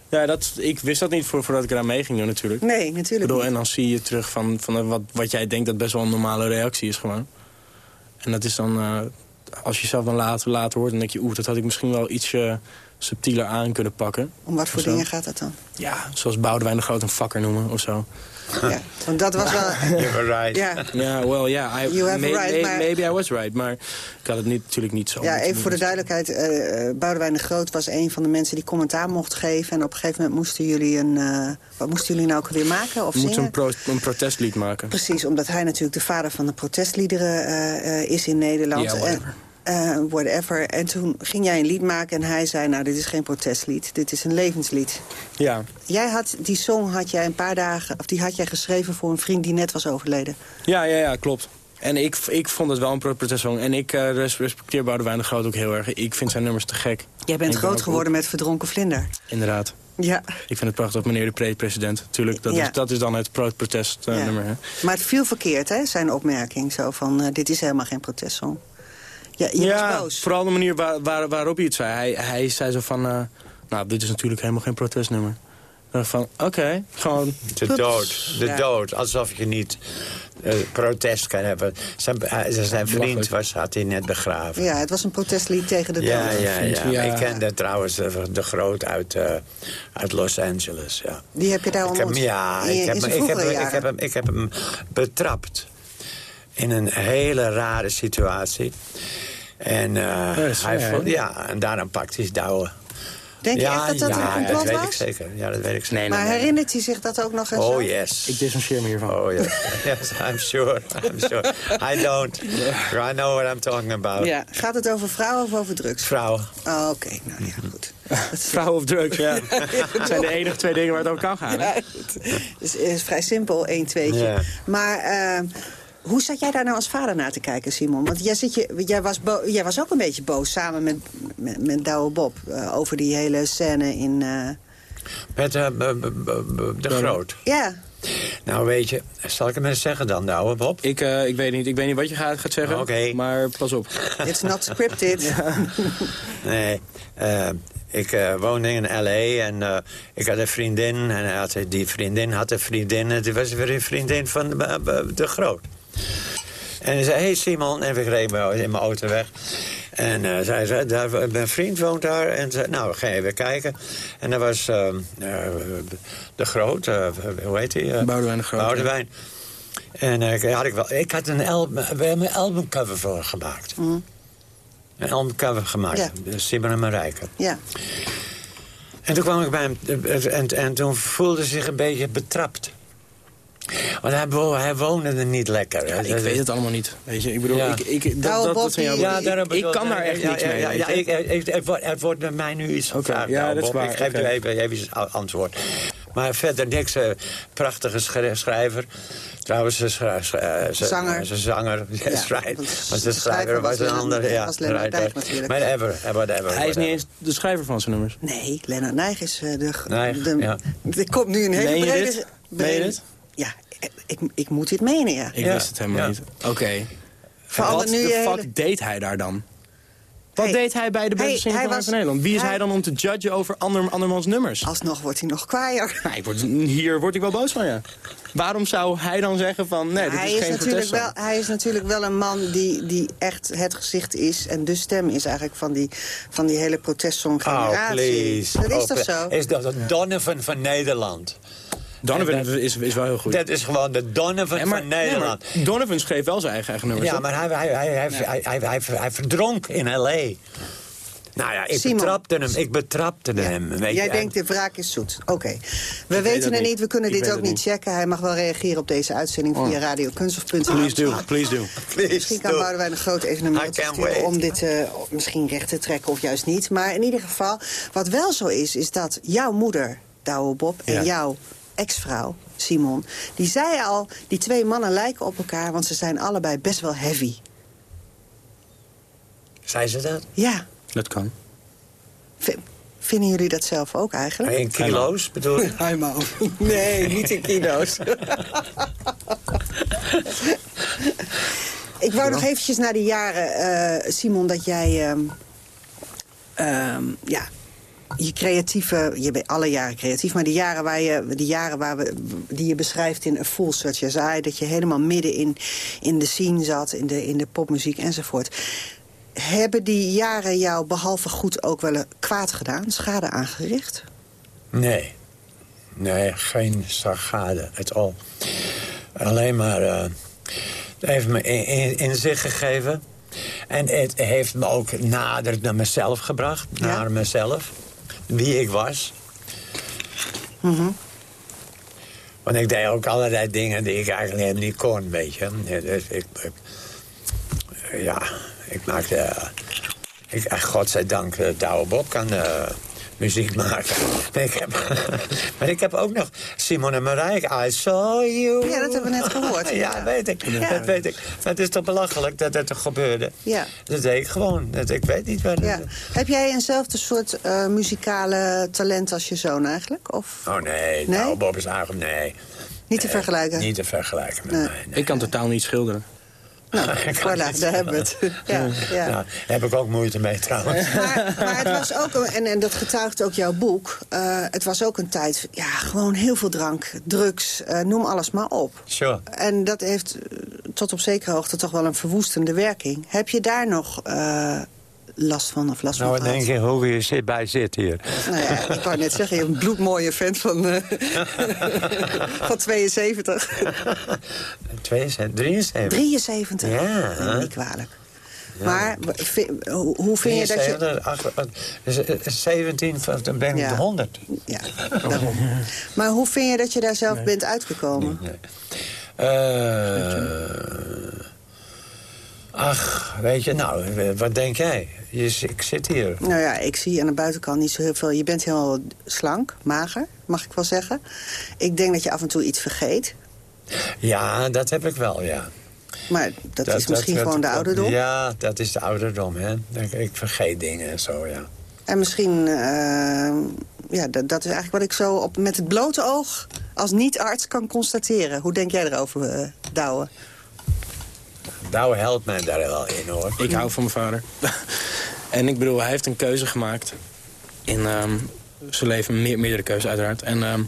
ja dat, ik wist dat niet voor, voordat ik eraan mee ging doen natuurlijk. Nee, Ik natuurlijk bedoel, en dan zie je terug van, van wat, wat jij denkt dat best wel een normale reactie is gewoon. En dat is dan, eh, als je zelf dan later, later hoort, dan denk je... oeh, dat had ik misschien wel ietsje subtieler aan kunnen pakken. Om wat voor dingen gaat dat dan? Ja, zoals Boudewijn de Groot een fakker noemen of zo. Ja, want dat was wel... You're right. Ja, Ja, well, ja, I, You have may- right, may- maar- maybe I was right. Maar ik had het niet, natuurlijk niet zo. Ja, even voor de duidelijkheid. eh eh, Boudewijn de Groot was een van de mensen die commentaar mocht geven. En op een gegeven moment moesten jullie een... eh, wat moesten jullie nou ook weer maken of zingen? een, pro- een protestlied maken. Precies, omdat hij natuurlijk de vader van de protestliederen eh, eh, is in Nederland. Ja, whatever. En, eh, whatever. En toen ging jij een lied maken en hij zei... nou, dit is geen protestlied, dit is een levenslied. Ja, Jij had, die song had jij een paar dagen... of die had jij geschreven voor een vriend die net was overleden. ja, ja, ja klopt. En ik, ik vond het wel een pro- protestsong. En ik eh, res- respecteer Boudewijn de Groot ook heel erg. Ik vind zijn nummers te gek. Jij bent ben groot geworden met Verdronken Vlinder. Inderdaad. Ja, Ik vind het prachtig, meneer de pre- president. Tuurlijk, dat, Ja. is, dat is dan het pro-protest-nummer. Ja. Maar het viel verkeerd, hè, zijn opmerking. Zo van, eh, dit is helemaal geen protestsong. Ja, je ja, was boos. vooral de manier waar, waar, waarop hij het zei. Hij, hij zei zo van, eh, nou, dit is natuurlijk helemaal geen protestnummer. Uh, van, oké, gewoon... De dood. De Ja. dood. Alsof je niet eh, protest kan hebben. Zijn, eh, zijn vriend was, had hij net begraven. Ja, het was een protestlied tegen de dood. Ja, ja, ja. Ja. Ik kende trouwens de, de Groot uit, eh, uit Los Angeles. Ja. Die heb je daar Ik heb, ontmoet? ja, ik heb, ik, heb, ik, heb hem, ik heb hem betrapt. In een hele rare situatie. En, eh, is hij waar, vond- hè? ja, en daarom pakt hij het douwe. Denk je echt dat dat ja, een complot dat weet was? ik zeker. Ja, dat weet ik zeker. Nee, Maar herinnert hij zich dat ook nog eens? Oh zo? yes. Ik dissocieer me hiervan. Oh yes. yes, I'm sure. I'm sure. I don't. I know what I'm talking about. Ja. Gaat het over vrouwen of over drugs? Vrouwen. Oh, Oké, nou ja, goed. Vrouw of drugs, ja. Dat zijn de enige twee dingen waar het over kan gaan. Hè? Ja, goed. Dus het is vrij simpel, één, tweetje. Ja. Maar eh, hoe zat jij daar nou als vader naar te kijken, Simon? Want jij, zit je, jij, was, jij was ook een beetje boos samen met, met, met Douwe Bob... eh, over die hele scène in... eh, Met eh, de groot. ja, Nou weet je, zal ik hem eens zeggen dan, nou, Bob? Ik, eh, ik, weet niet, ik weet niet wat je gaat, gaat zeggen, Oké. maar pas op. it's not scripted. Nee, eh, ik eh, woonde in L.A. en eh, ik had een vriendin. En hij had, die vriendin had een vriendin. En die was weer een vriendin van de Groot. En hij zei, hey Simon. En ik reed me in mijn auto weg. En eh zij zei, daar, mijn vriend woont daar. En zei, nou, we gaan even kijken. En dat was eh, eh, de Groot. eh, hoe heet hij? Boudewijn de Groot, Boudewijn. En had ik, wel, ik had een, album, we hebben een albumcover voor gemaakt. Een albumcover gemaakt. Ja. Ja. Simon en Marijke. ja. En toen kwam ik bij hem en, en toen voelde hij zich een beetje betrapt. Want hij, wo- hij woonde er niet lekker. Ja, ik weet het allemaal niet. Weet je, ik bedoel, Ja. ik, ik, dat, dat, zijn Ja, daarom ik, bedoel- kan daar echt ja, niks ja, mee. Ja, ik, ik, er, wordt, er wordt bij mij nu iets gevraagd. ja, nou, dat is waar, Ik geef oké. u even, even een antwoord. Maar verder niks. eh, prachtige schri- schrijver. Trouwens, ze eh, ze- Zanger. eh, Ze zanger. Yes, Ja, right. Maar de schrijver was een Lennart- ander. Ja, was Lennart right, Nijg natuurlijk. Maar whatever, whatever. Hij is niet eens de schrijver van zijn nummers. Nee, Lennart Nijg is eh, de... Nijg, de ja. Er komt nu een hele brede... Meen je dit? Ja, ik, ik moet dit menen, ja. Ik Ja, wist het helemaal ja. niet. Oké. Wat nu de fuck hele- deed hij daar dan? Wat Hey, deed hij bij de beste hij van was- van Nederland? Wie is hij- hij dan om te judgen over ander, andermans nummers? Alsnog wordt hij nog kwaaier. Nou, ik word, hier word ik wel boos van, ja. Waarom zou hij dan zeggen van, nee, dit hij, is is geen natuurlijk wel, hij is natuurlijk wel een man die, die echt het gezicht is... en de stem is eigenlijk van die, van die hele protestsong Oh, generatie. please. dat is Oh, toch zo? Is dat de Donovan van Nederland? Donovan dat- is, is wel heel goed. Dat is gewoon de Donovan Ja, maar- van nee, Nederland. maar Donovan schreef wel zijn eigen, eigen nummers. Ja, toch? maar hij, hij, hij, hij, hij, hij, hij, hij verdronk in L.A. Nou ja, ik Simon. betrapte hem. Ik betrapte hem. Weet Jij je, denkt de wraak is zoet. Oké. We weten het niet. niet. We kunnen Ik dit ook niet checken. Hij mag wel reageren op deze uitzending via radiokunstof.nl. Please do, please do. Please Misschien kan do. Boudewijn een groot evenement sturen om dit eh, misschien recht te trekken of juist niet. Maar in ieder geval, wat wel zo is, is dat jouw moeder, Douwe Bob, en Ja. jouw ex-vrouw, Simon... die zei al, die twee mannen lijken op elkaar, want ze zijn allebei best wel heavy. Zei ze dat? Ja, Dat kan. v- vinden jullie dat zelf ook eigenlijk? In kilo's bedoel je? Nee, niet in kilo's. Ik wou nog eventjes naar de jaren, eh, Simon, dat jij... ehm, ehm, ja, je creatieve... Je bent alle jaren creatief, maar die jaren, waar je, die jaren waar we, die je beschrijft in A Fool Such As I... dat je helemaal midden in, in de scene zat, in de, in de popmuziek enzovoort... Hebben die jaren jou behalve goed ook wel kwaad gedaan? Schade aangericht? Nee. Nee, geen sagade, at all. Alleen maar... eh, het heeft me in, gegeven. En het heeft me ook nader naar mezelf gebracht. Ja. Naar mezelf. Wie ik was. Mhm. Want ik deed ook allerlei dingen die ik eigenlijk helemaal niet kon, weet je. Dus ik, ik- ja, ik maakte... eh, ik, eh, godzijdank, uh, Douwe Bob kan eh, muziek maken. Maar ik, heb, maar ik heb ook nog Simon en Marijke, I saw you. Ja, dat hebben we net gehoord. Ja, Ja. weet ik. Ja. Dat weet ik. Maar het is toch belachelijk dat dat er gebeurde. Ja. Dat deed ik gewoon. Dat, ik weet niet waar... Ja. Heb jij eenzelfde soort eh, muzikale talent als je zoon eigenlijk? Of Oh nee, Nee? Douwe Bob is eigenlijk... Nee. niet te Nee, vergelijken? Niet te vergelijken met Nee. mij. nee. Ik kan totaal niet schilderen. Nou, voilà, daar hebben we het. Ja, ja. Nou, daar heb ik ook moeite mee trouwens. Maar, maar het was ook, een- en, en dat getuigt ook jouw boek... eh, het was ook een tijd, ja, gewoon heel veel drank, drugs, eh, noem alles maar op. Sure. En dat heeft eh, tot op zekere hoogte toch wel een verwoestende werking. Heb je daar nog last van of last Nou, van denk gehad? je hoe je zit bij zit hier? Nou ja, ik wou net zeggen, je hebt een bloedmooie vent van, eh, van 72. 72, 73. 73. Ja. Neem niet kwalijk. Maar hoe vind je dat je... 73, ach, wat, is- is 17, van- dan ben ik Ja. 100. Ja, daarom. Maar hoe vind je dat je daar zelf bent uitgekomen? Nee. Eh, ach, weet je, nou, wat denk jij? Je, ik zit hier. Nou ja, ik zie aan de buitenkant niet zo heel veel. Je bent heel slank, mager, mag ik wel zeggen. Ik denk dat je af en toe iets vergeet. Ja, dat heb ik wel, ja. Maar dat, is misschien gewoon de ouderdom. Ja, dat is de ouderdom, hè. Ik, ik vergeet dingen en zo, ja. En misschien, eh, ja, dat, dat is eigenlijk wat ik zo op, met het blote oog als niet-arts kan constateren. Hoe denk jij erover, eh Douwe? Douwe helpt mij daar wel in, hoor. Ik hou van mijn vader. en ik bedoel, hij heeft een keuze gemaakt. In ehm, zijn leven, meer, meerdere keuzes uiteraard. En ehm,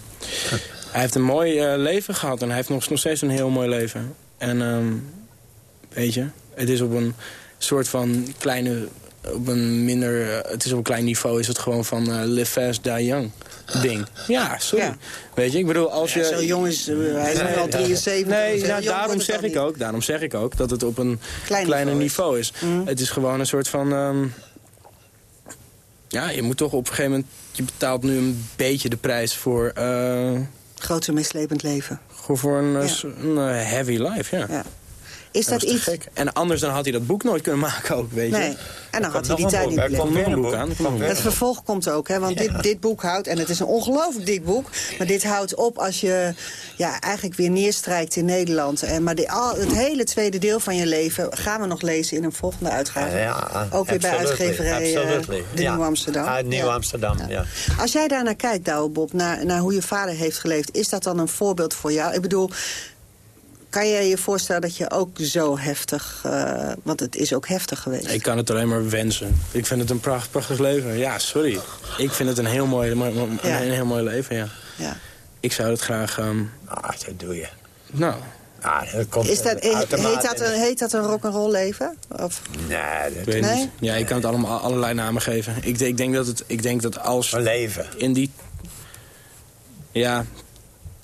hij heeft een mooi eh, leven gehad. En hij heeft nog, nog steeds een heel mooi leven. En ehm, weet je, het is op een soort van kleine... Op een minder, eh, het is op een klein niveau is het gewoon van eh, live fast, die young ding. Ja, sorry. Ja. Weet je, ik bedoel, als je... Ja, zo jong is, eh, hij is nu al 73. Nee, nou, daarom zeg ik ook, daarom zeg ik ook dat het op een Klein kleiner niveau niveau is. Mhm. Het is gewoon een soort van... ehm, ja, je moet toch op een gegeven moment... Je betaalt nu een beetje de prijs voor, eh, Groter mislepend leven. voor- voor een, Ja. een heavy life, ja. Is dat, iets... gek. En anders dan had hij dat boek nooit kunnen maken ook, weet je. Nee, en dan had hij die tijd niet. Komt nog een weer boek aan, er Het vervolg komt ook, hè? want dit, dit boek houdt... en het is een ongelooflijk dik boek... maar dit houdt op als je ja, eigenlijk weer neerstrijkt in Nederland. En, maar de, al, het hele tweede deel van je leven gaan we nog lezen in een volgende uitgave. Ja, ook weer bij uitgeverij eh. De Ja. Nieuw Amsterdam. Nieuw Ja. Amsterdam, ja. Als jij daar naar kijkt, Douwe Bob, naar, naar hoe je vader heeft geleefd... is dat dan een voorbeeld voor jou? Ik bedoel, kan jij je voorstellen dat je ook zo heftig... eh, want het is ook heftig geweest. Ik kan het alleen maar wensen. Ik vind het een pracht, prachtig leven. Ja, sorry. Ik vind het een heel mooi, Ja. een heel mooi leven, ja. Ja. Ik zou het graag... ehm, Ah, dat doe je. nou, Ah, dat komt Is dat, heet, dat een, heet dat een rock'n'roll leven? Of, Nee, dat weet Nee? niet. Ja, ik kan het allemaal allerlei namen geven. Ik, ik, denk dat het, ik denk dat als een leven. in die... Ja,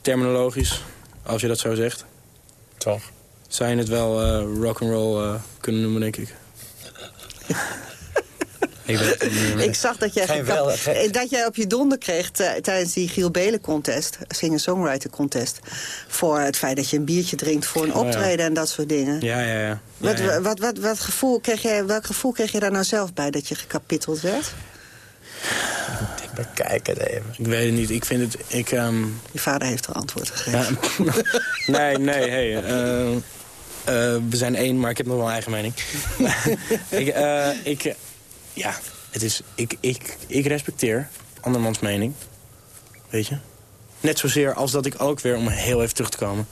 terminologisch, als je dat zo zegt... Toch? zou je het wel eh rock'n'roll eh kunnen noemen, denk ik. ik ik zag dat jij, Geen gekap- wel- geen- eh, dat jij op je donder kreeg tijdens die Giel Belen contest, singer-songwriter contest, voor het feit dat je een biertje drinkt voor een Oh, ja. optreden en dat soort dingen. Ja, ja, ja. Wat, Ja, ja. Wat, wat, wat gevoel kreeg jij, welk gevoel kreeg je daar nou zelf bij dat je gekapitteld werd? Bekijk het even. Ik weet het niet. Ik vind het... Ik, ehm, Je vader heeft er antwoord gegeven. ja. nee, nee, hey, eh, eh, we zijn één, maar ik heb nog wel een eigen mening. ik, eh, ik, ja, het is, ik, ik, ik respecteer andermans mening. Weet je? Net zozeer als dat ik ook weer, om heel even terug te komen...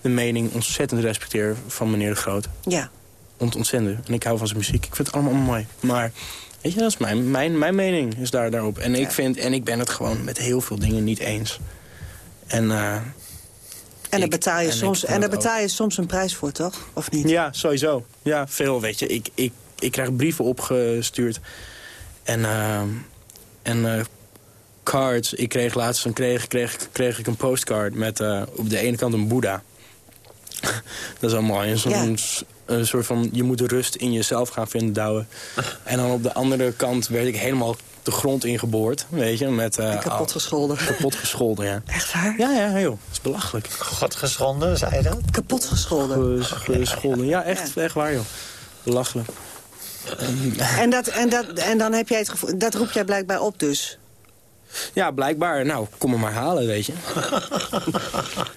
de mening ontzettend respecteer van meneer De Groot. Ja. Ont ontzettend. En ik hou van zijn muziek. Ik vind het allemaal mooi. Maar weet je, dat is mijn, mijn, mijn mening is daar, daarop. En ik, Ja. vind, en ik ben het gewoon met heel veel dingen niet eens. En, eh, En daar Ik- betaal je en soms, en daar ook. betaal je soms een prijs voor, toch? Of niet? ja, sowieso. Ja, veel, weet je. Ik, ik, ik krijg brieven opgestuurd. En, eh, en eh, cards. Ik kreeg laatst een, kreeg, kreeg, kreeg ik een postcard met op de ene kant een boeddha. dat is wel mooi. Een soort, Ja. Een, soort van, je moet de rust in jezelf gaan vinden, douwen. en dan op de andere kant werd ik helemaal de grond ingeboord, weet je. Met, eh, En kapot gescholden. kapot gescholden, ja. Echt waar? Ja, ja, joh. Dat is belachelijk. God geschonden, zei je dat? Kapot gescholden. Ges- Gescholden. Ja, echt, echt waar, joh. Belachelijk. En, dat, en, dat, en dan heb jij het gevoel, dat roep jij blijkbaar op dus. Ja, blijkbaar. Nou, kom me maar halen, weet je.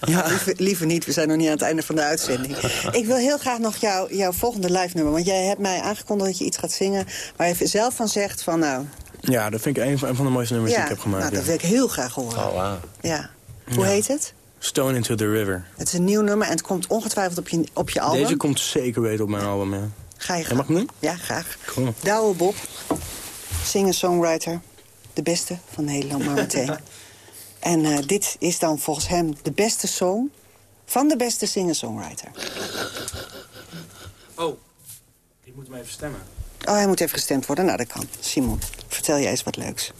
Ja. Liever, liever niet, we zijn nog niet aan het einde van de uitzending. Ik wil heel graag nog jou, jouw volgende live nummer. Want jij hebt mij aangekondigd dat je iets gaat zingen... waar je zelf van zegt van nou... Ja, dat vind ik een van, een van de mooiste nummers ja, die ik heb gemaakt. nou, dat ja. wil ik heel graag horen. Oh, wauw. Ja. Hoe Ja. heet het? Stone into the River. Het is een nieuw nummer en het komt ongetwijfeld op je, op je album. Deze komt zeker weten op mijn album, ja. Ga je Ja, mag ik hem doen? Ja, graag. Cool. Douwe Bob, singer-songwriter. De beste van Nederland, maar meteen. en eh, dit is dan volgens hem de beste song van de beste singer-songwriter. Oh, ik moet hem even stemmen. Oh, hij moet even gestemd worden. Nou, dat kan. Simon, vertel jij eens wat leuks.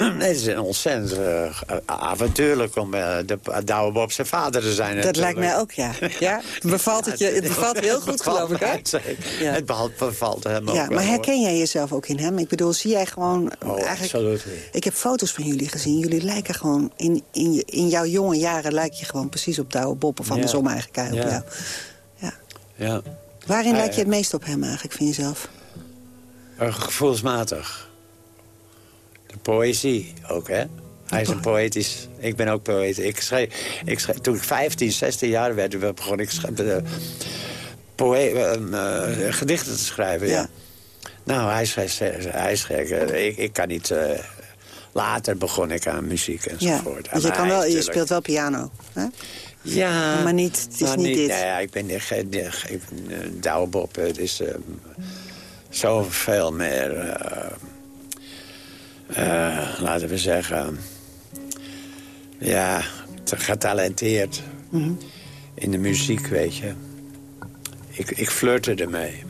Nee, het is een ontzettend eh, avontuurlijk om eh, de Douwe Bob zijn vader te zijn. Dat lijkt mij ook, ja. ja? Bevalt het je? Het bevalt je heel goed, bevalt geloof ik, hè? Ja. Het bevalt, bevalt hem ook Ja, wel, maar hoor. herken jij jezelf ook in hem? Ik bedoel, zie jij gewoon Oh, eigenlijk... absoluut. Ik heb foto's van jullie gezien. Jullie lijken gewoon... In, in, je, in jouw jonge jaren lijk je gewoon precies op Douwe Bob... of Ja. andersom eigenlijk op Ja. jou. Ja. Ja. Waarin lijk je ja. het meest op hem eigenlijk, van jezelf? Eh, Gevoelsmatig. De poëzie ook, hè? Hij is een poëtisch... Ik ben ook poëtisch. Ik schreef, ik schreef, toen ik 15, 16 jaar werd, begon ik schre- eh, poë- eh, eh, gedichten te schrijven. Ja. Ja. Nou, hij schreef... Hij schreef eh, ik, ik kan niet... eh, later begon ik aan muziek Ja, enzovoort. want je, kan wel, je speelt wel piano. Hè? Ja. Maar niet- het is maar niet dit. Nee, ja, ik ben niet- geen geen uh, Douwe Bob. Het is zoveel meer... eh, laten we zeggen... Ja, te getalenteerd. Mhm. In de muziek, weet je. Ik, ik flirte ermee.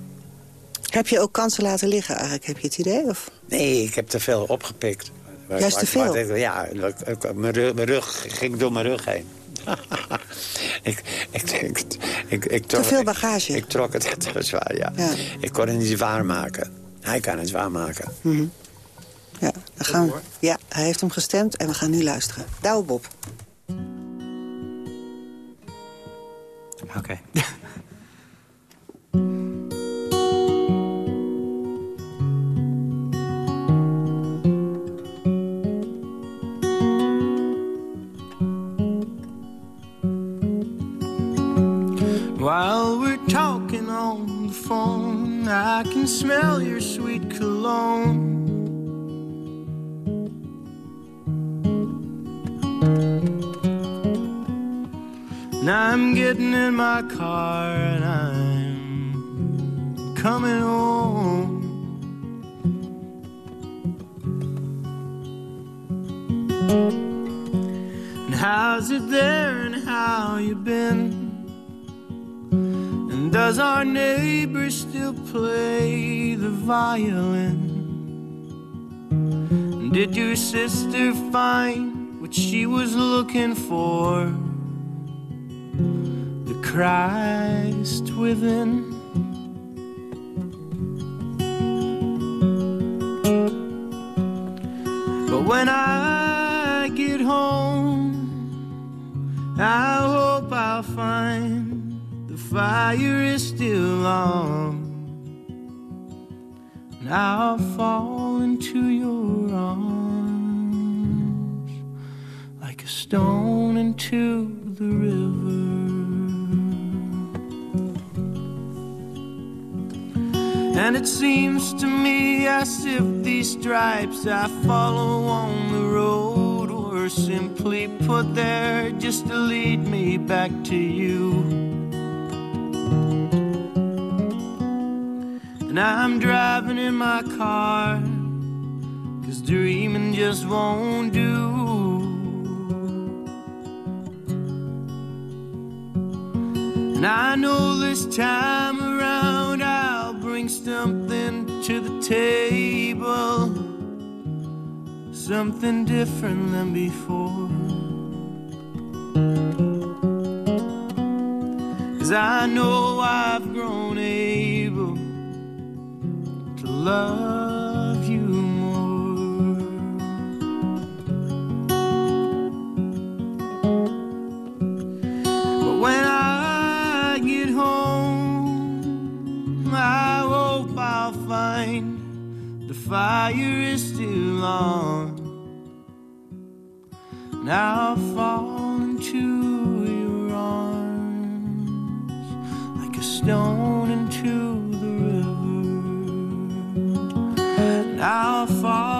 Heb je ook kansen laten liggen eigenlijk, heb je het idee? Of? Nee, ik heb te veel opgepikt. Juist te veel? Ja, mijn rug, mijn rug ging door mijn rug heen. ik, ik, ik, ik, ik trok, Te veel ik- bagage. Ik, trok het te zwaar, ja. Ja. Ik kon het niet waarmaken. Hij kan het waarmaken. Ja, dan gaan we, ja, hij heeft hem gestemd en we gaan nu luisteren. Douwe Bob. Oké. While we're talking on the phone, I can smell your sweet cologne. I'm getting in my car and I'm coming home. And how's it there and how you been? And does our neighbor still play the violin? And did your sister find what she was looking for? Christ within. But when I get home, I hope I'll find the fire is still on. And I'll fall into your arms like a stone into the river. And it seems to me as if these stripes I follow on the road were simply put there just to lead me back to you. And I'm driving in my car, cause dreaming just won't do. And I know this time table, something different than before. Cause I know I've grown able to love fire is still on. Now I'll fall into your arms like a stone into the river. And I'll fall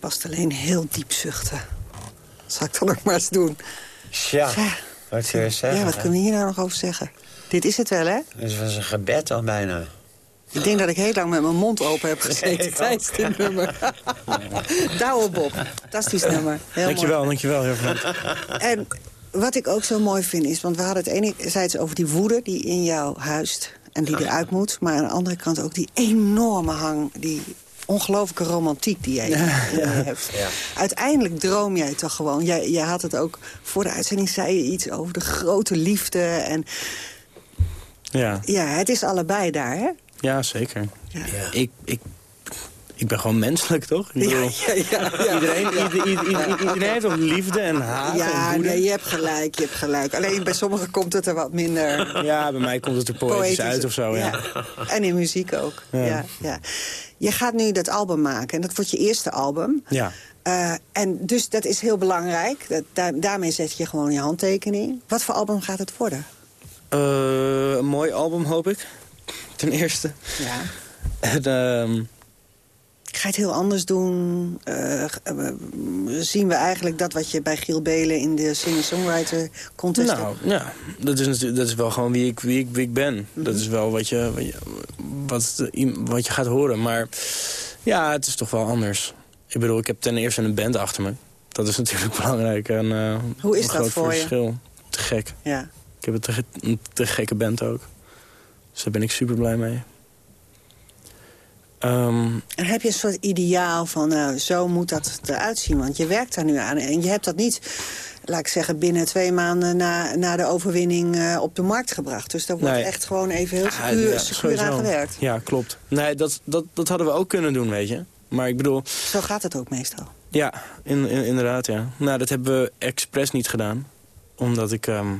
past alleen heel diep zuchten. Zal ik dan ook maar eens doen? Ja, Ja. wat kun je zeggen? Ja, wat kunnen we hier nou nog over zeggen? Dit is het wel, hè? Het was een gebed al bijna. Ik denk dat ik heel lang met mijn mond open heb gezeten tijdens dit nummer. Douwe Bob, fantastisch nummer. Heel Dankjewel, mooi. dankjewel. Heel veel. En wat ik ook zo mooi vind is... want we hadden het enerzijds over die woede die in jou huist... en die eruit moet, maar aan de andere kant ook die enorme hang... die ongelooflijke romantiek die jij in je hebt. Ja. Uiteindelijk droom jij toch gewoon... Jij, jij had het ook, voor de uitzending zei je iets over de grote liefde... en Ja, ja, het is allebei daar, hè? ja zeker. Ja. Ik, ik, ik ben gewoon menselijk, toch? Ja, ja, ja, ja. Iedereen, ieder- ieder- ieder- iedereen heeft toch liefde en haat Ja, en woede? nee, je hebt gelijk, je hebt gelijk. Alleen bij sommigen komt het er wat minder Ja, bij mij komt het er poëtisch, uit of zo, ja. En in muziek ook. Ja. Ja. Je gaat nu dat album maken en dat wordt je eerste album. Ja. Eh, en dus dat is heel belangrijk. Dat, daar- daarmee zet je gewoon je handtekening. Wat voor album gaat het worden? Eh, een mooi album, hoop ik. Ten eerste. Ja. En, ehm, Ga je het heel anders doen? Eh, eh, zien we eigenlijk dat wat je bij Giel Belen in de singer-songwriter contest nou, ja, dat is, natuurlijk, dat is wel gewoon wie ik, wie ik, wie ik ben. Dat is wel wat je, wat, je, wat, wat je gaat horen. Maar ja, het is toch wel anders. Ik bedoel, ik heb ten eerste een band achter me. Dat is natuurlijk belangrijk. En, eh, Hoe is een dat groot voor je? verschil. Te gek. Ja. Ik heb een te, een te gekke band ook. Dus daar ben ik super blij mee. Ehm, En heb je een soort ideaal van, nou, zo moet dat eruit zien? Want je werkt daar nu aan en je hebt dat niet, laat ik zeggen, binnen twee maanden na, na de overwinning eh, op de markt gebracht. Dus daar wordt Nee. echt gewoon even heel secuur, ja, secuur aan gewerkt. Ja, klopt. Nee, dat, dat, dat hadden we ook kunnen doen, weet je. Maar ik bedoel, Zo gaat het ook meestal. ja, in, in- inderdaad, ja. Nou, dat hebben we expres niet gedaan. Omdat ik... ehm,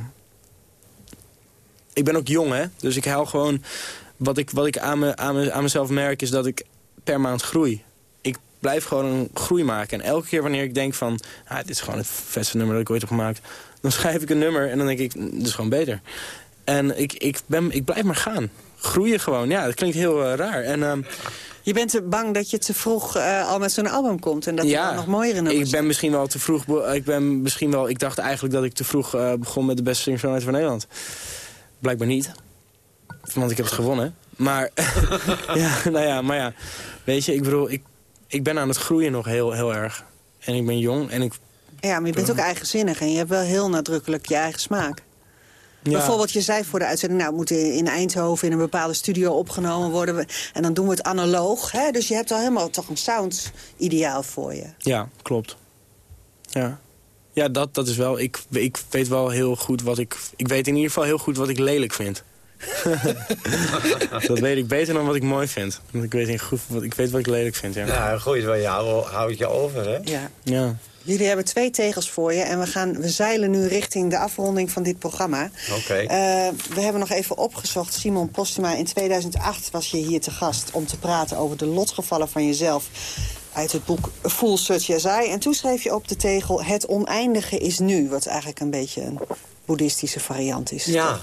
ik ben ook jong, hè. Dus ik hou gewoon... Wat ik, wat ik aan, me, aan, me, aan mezelf merk is dat ik per maand groei. Ik blijf gewoon een groei maken. En elke keer wanneer ik denk van... Ah, dit is gewoon het vetste nummer dat ik ooit heb gemaakt... dan schrijf ik een nummer en dan denk ik, dit is gewoon beter. En ik, ik, ben, ik blijf maar gaan. Groeien gewoon. Ja, dat klinkt heel eh, raar. En... ehm, Je bent bang dat je te vroeg eh, al met zo'n album komt... en dat dan nog mooiere nummers ik ben misschien wel te vroeg. Ik ben misschien wel. Ik dacht eigenlijk dat ik te vroeg eh, begon met de beste singer van Nederland. Blijkbaar niet. Want ik heb het gewonnen. Maar ja, nou ja, maar ja. Weet je, ik bedoel, ik, ik ben aan het groeien nog heel, heel erg. En ik ben jong en ik. Ja, maar je bent ook eigenzinnig en je hebt wel heel nadrukkelijk je eigen smaak. Ja, Bijvoorbeeld, je zei voor de uitzending... nou, we moeten in Eindhoven in een bepaalde studio opgenomen worden. En dan doen we het analoog. Hè? Dus je hebt al helemaal toch een sound ideaal voor je. Ja, klopt. Ja. Ja, dat, dat is wel. Ik, ik weet wel heel goed wat ik. Ik weet in ieder geval heel goed wat ik lelijk vind. dat weet ik beter dan wat ik mooi vind. Want ik weet, in goed, wat, ik weet wat ik lelijk vind, ja. Ja, goed, wel jou houdt je over, hè? Ja. Ja. Jullie hebben twee tegels voor je en we, gaan, we zeilen nu richting de afronding van dit programma. Oké. Eh, we hebben nog even opgezocht. Simon Postuma, in 2008 was je hier te gast om te praten over de lotgevallen van jezelf uit het boek Full Such As I. En toen schreef je op de tegel Het oneindige is nu, wat eigenlijk een beetje een boeddhistische variant is. Ja,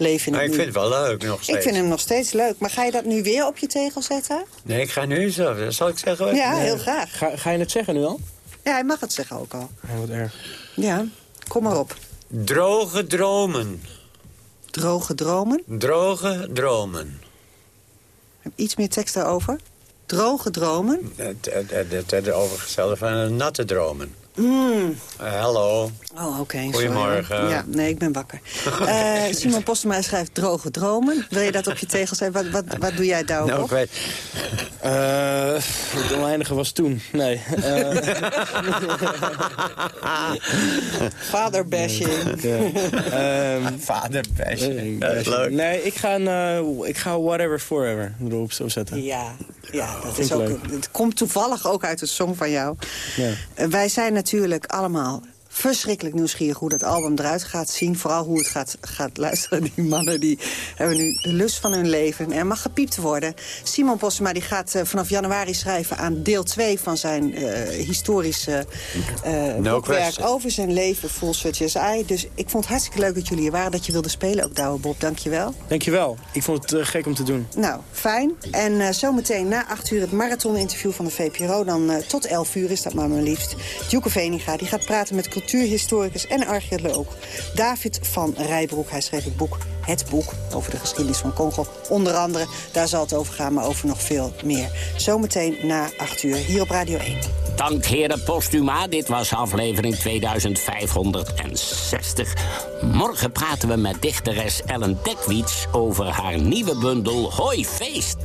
Leven in maar ik nu. vind het wel leuk nog steeds. Ik vind hem nog steeds leuk. Maar ga je dat nu weer op je tegel zetten? Nee, ik ga nu zo. Zal ik zeggen? Ja, Nee. heel graag. Ga, ga je het zeggen nu al? Ja, hij mag het zeggen ook al. Oh, wat erg. Ja, kom maar op. Droge dromen. Droge dromen. Droge dromen. Iets meer tekst daarover. Droge dromen. Het, het, het, het, het overgestelde van een natte dromen. Mm. Eh, hallo. Oh, oké. Goedemorgen. Ja, nee, ik ben wakker. Eh, Simon Postema schrijft droge dromen. Wil je dat op je tegel zetten? Wat, wat, wat doe jij daarop? Nou, ik weet, Eh, het oneindige was toen. Nee. Eh, Father bashing. ja. Ehm, is leuk. Nee, ik ga, een, eh, ik ga Whatever Forever erop zo zetten. Ja, ja dat is ook, het komt toevallig ook uit het song van jou. Ja. Eh, wij zijn natuurlijk allemaal verschrikkelijk nieuwsgierig hoe dat album eruit gaat zien. Vooral hoe het gaat, gaat luisteren. Die mannen die hebben nu de lust van hun leven. Er mag gepiept worden. Simon Postema die gaat eh, vanaf januari schrijven aan deel 2 van zijn eh, historische eh boekwerk question. over zijn leven. Full Such As I. Dus ik vond het hartstikke leuk dat jullie hier waren. Dat je wilde spelen ook, Douwe Bob. Dank je wel. Dankjewel. Ik vond het gek om te doen. Nou, fijn. En eh, zometeen na 8 uur het marathon-interview van de VPRO. Dan eh, tot 11 uur is dat maar mijn liefst. Djoeke Veninga die gaat praten met cultuurhistoricus en archeoloog David van Rijbroek. Hij schreef het boek Het Boek over de geschiedenis van Congo. Onder andere, daar zal het over gaan, maar over nog veel meer. Zometeen na 8 uur hier op Radio 1. Dank heren Postuma, dit was aflevering 2560. Morgen praten we met dichteres Ellen Dekwits over haar nieuwe bundel Hoi Feest.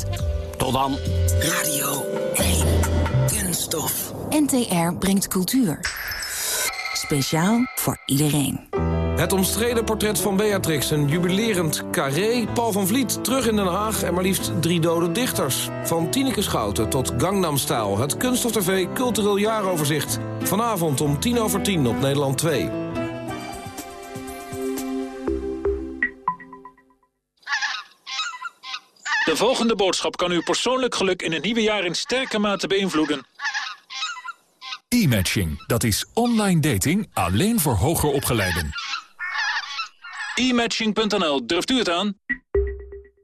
Tot dan. Radio 1. Kunststof. NTR brengt cultuur. Speciaal voor iedereen. Het omstreden portret van Beatrix, een jubilerend carré... Paul van Vliet terug in Den Haag en maar liefst drie dode dichters. Van Tineke Schouten tot Gangnam Style. Het Kunststof TV Cultureel Jaaroverzicht. Vanavond om tien over tien op Nederland 2. De volgende boodschap kan uw persoonlijk geluk in het nieuwe jaar in sterke mate beïnvloeden. E-matching, dat is online dating alleen voor hoger opgeleiden. E-matching.nl, durft u het aan?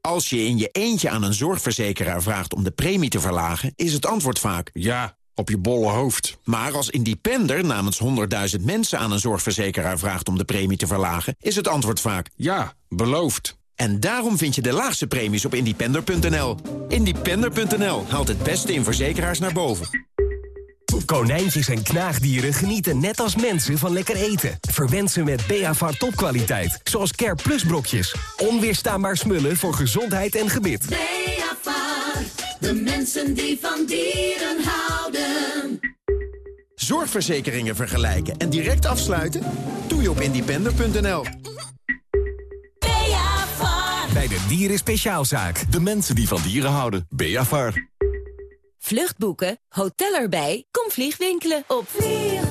Als je in je eentje aan een zorgverzekeraar vraagt om de premie te verlagen... is het antwoord vaak... Ja, op je bolle hoofd. Maar als independer namens 100.000 mensen aan een zorgverzekeraar vraagt... om de premie te verlagen, is het antwoord vaak... Ja, beloofd. En daarom vind je de laagste premies op independer.nl. Independer.nl haalt het beste in verzekeraars naar boven. Konijntjes en knaagdieren genieten net als mensen van lekker eten. Verwend ze met Beavar topkwaliteit, zoals Care Plus brokjes. Onweerstaanbaar smullen voor gezondheid en gebit. Beavar, de mensen die van dieren houden. Zorgverzekeringen vergelijken en direct afsluiten? Doe je op independer.nl. Bij de Dieren Speciaalzaak. De mensen die van dieren houden. Beavar. Vluchtboeken, hotel erbij, kom vliegwinkelen. Op Vliegwinkel.nl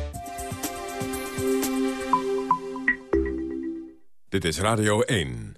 Dit is Radio 1.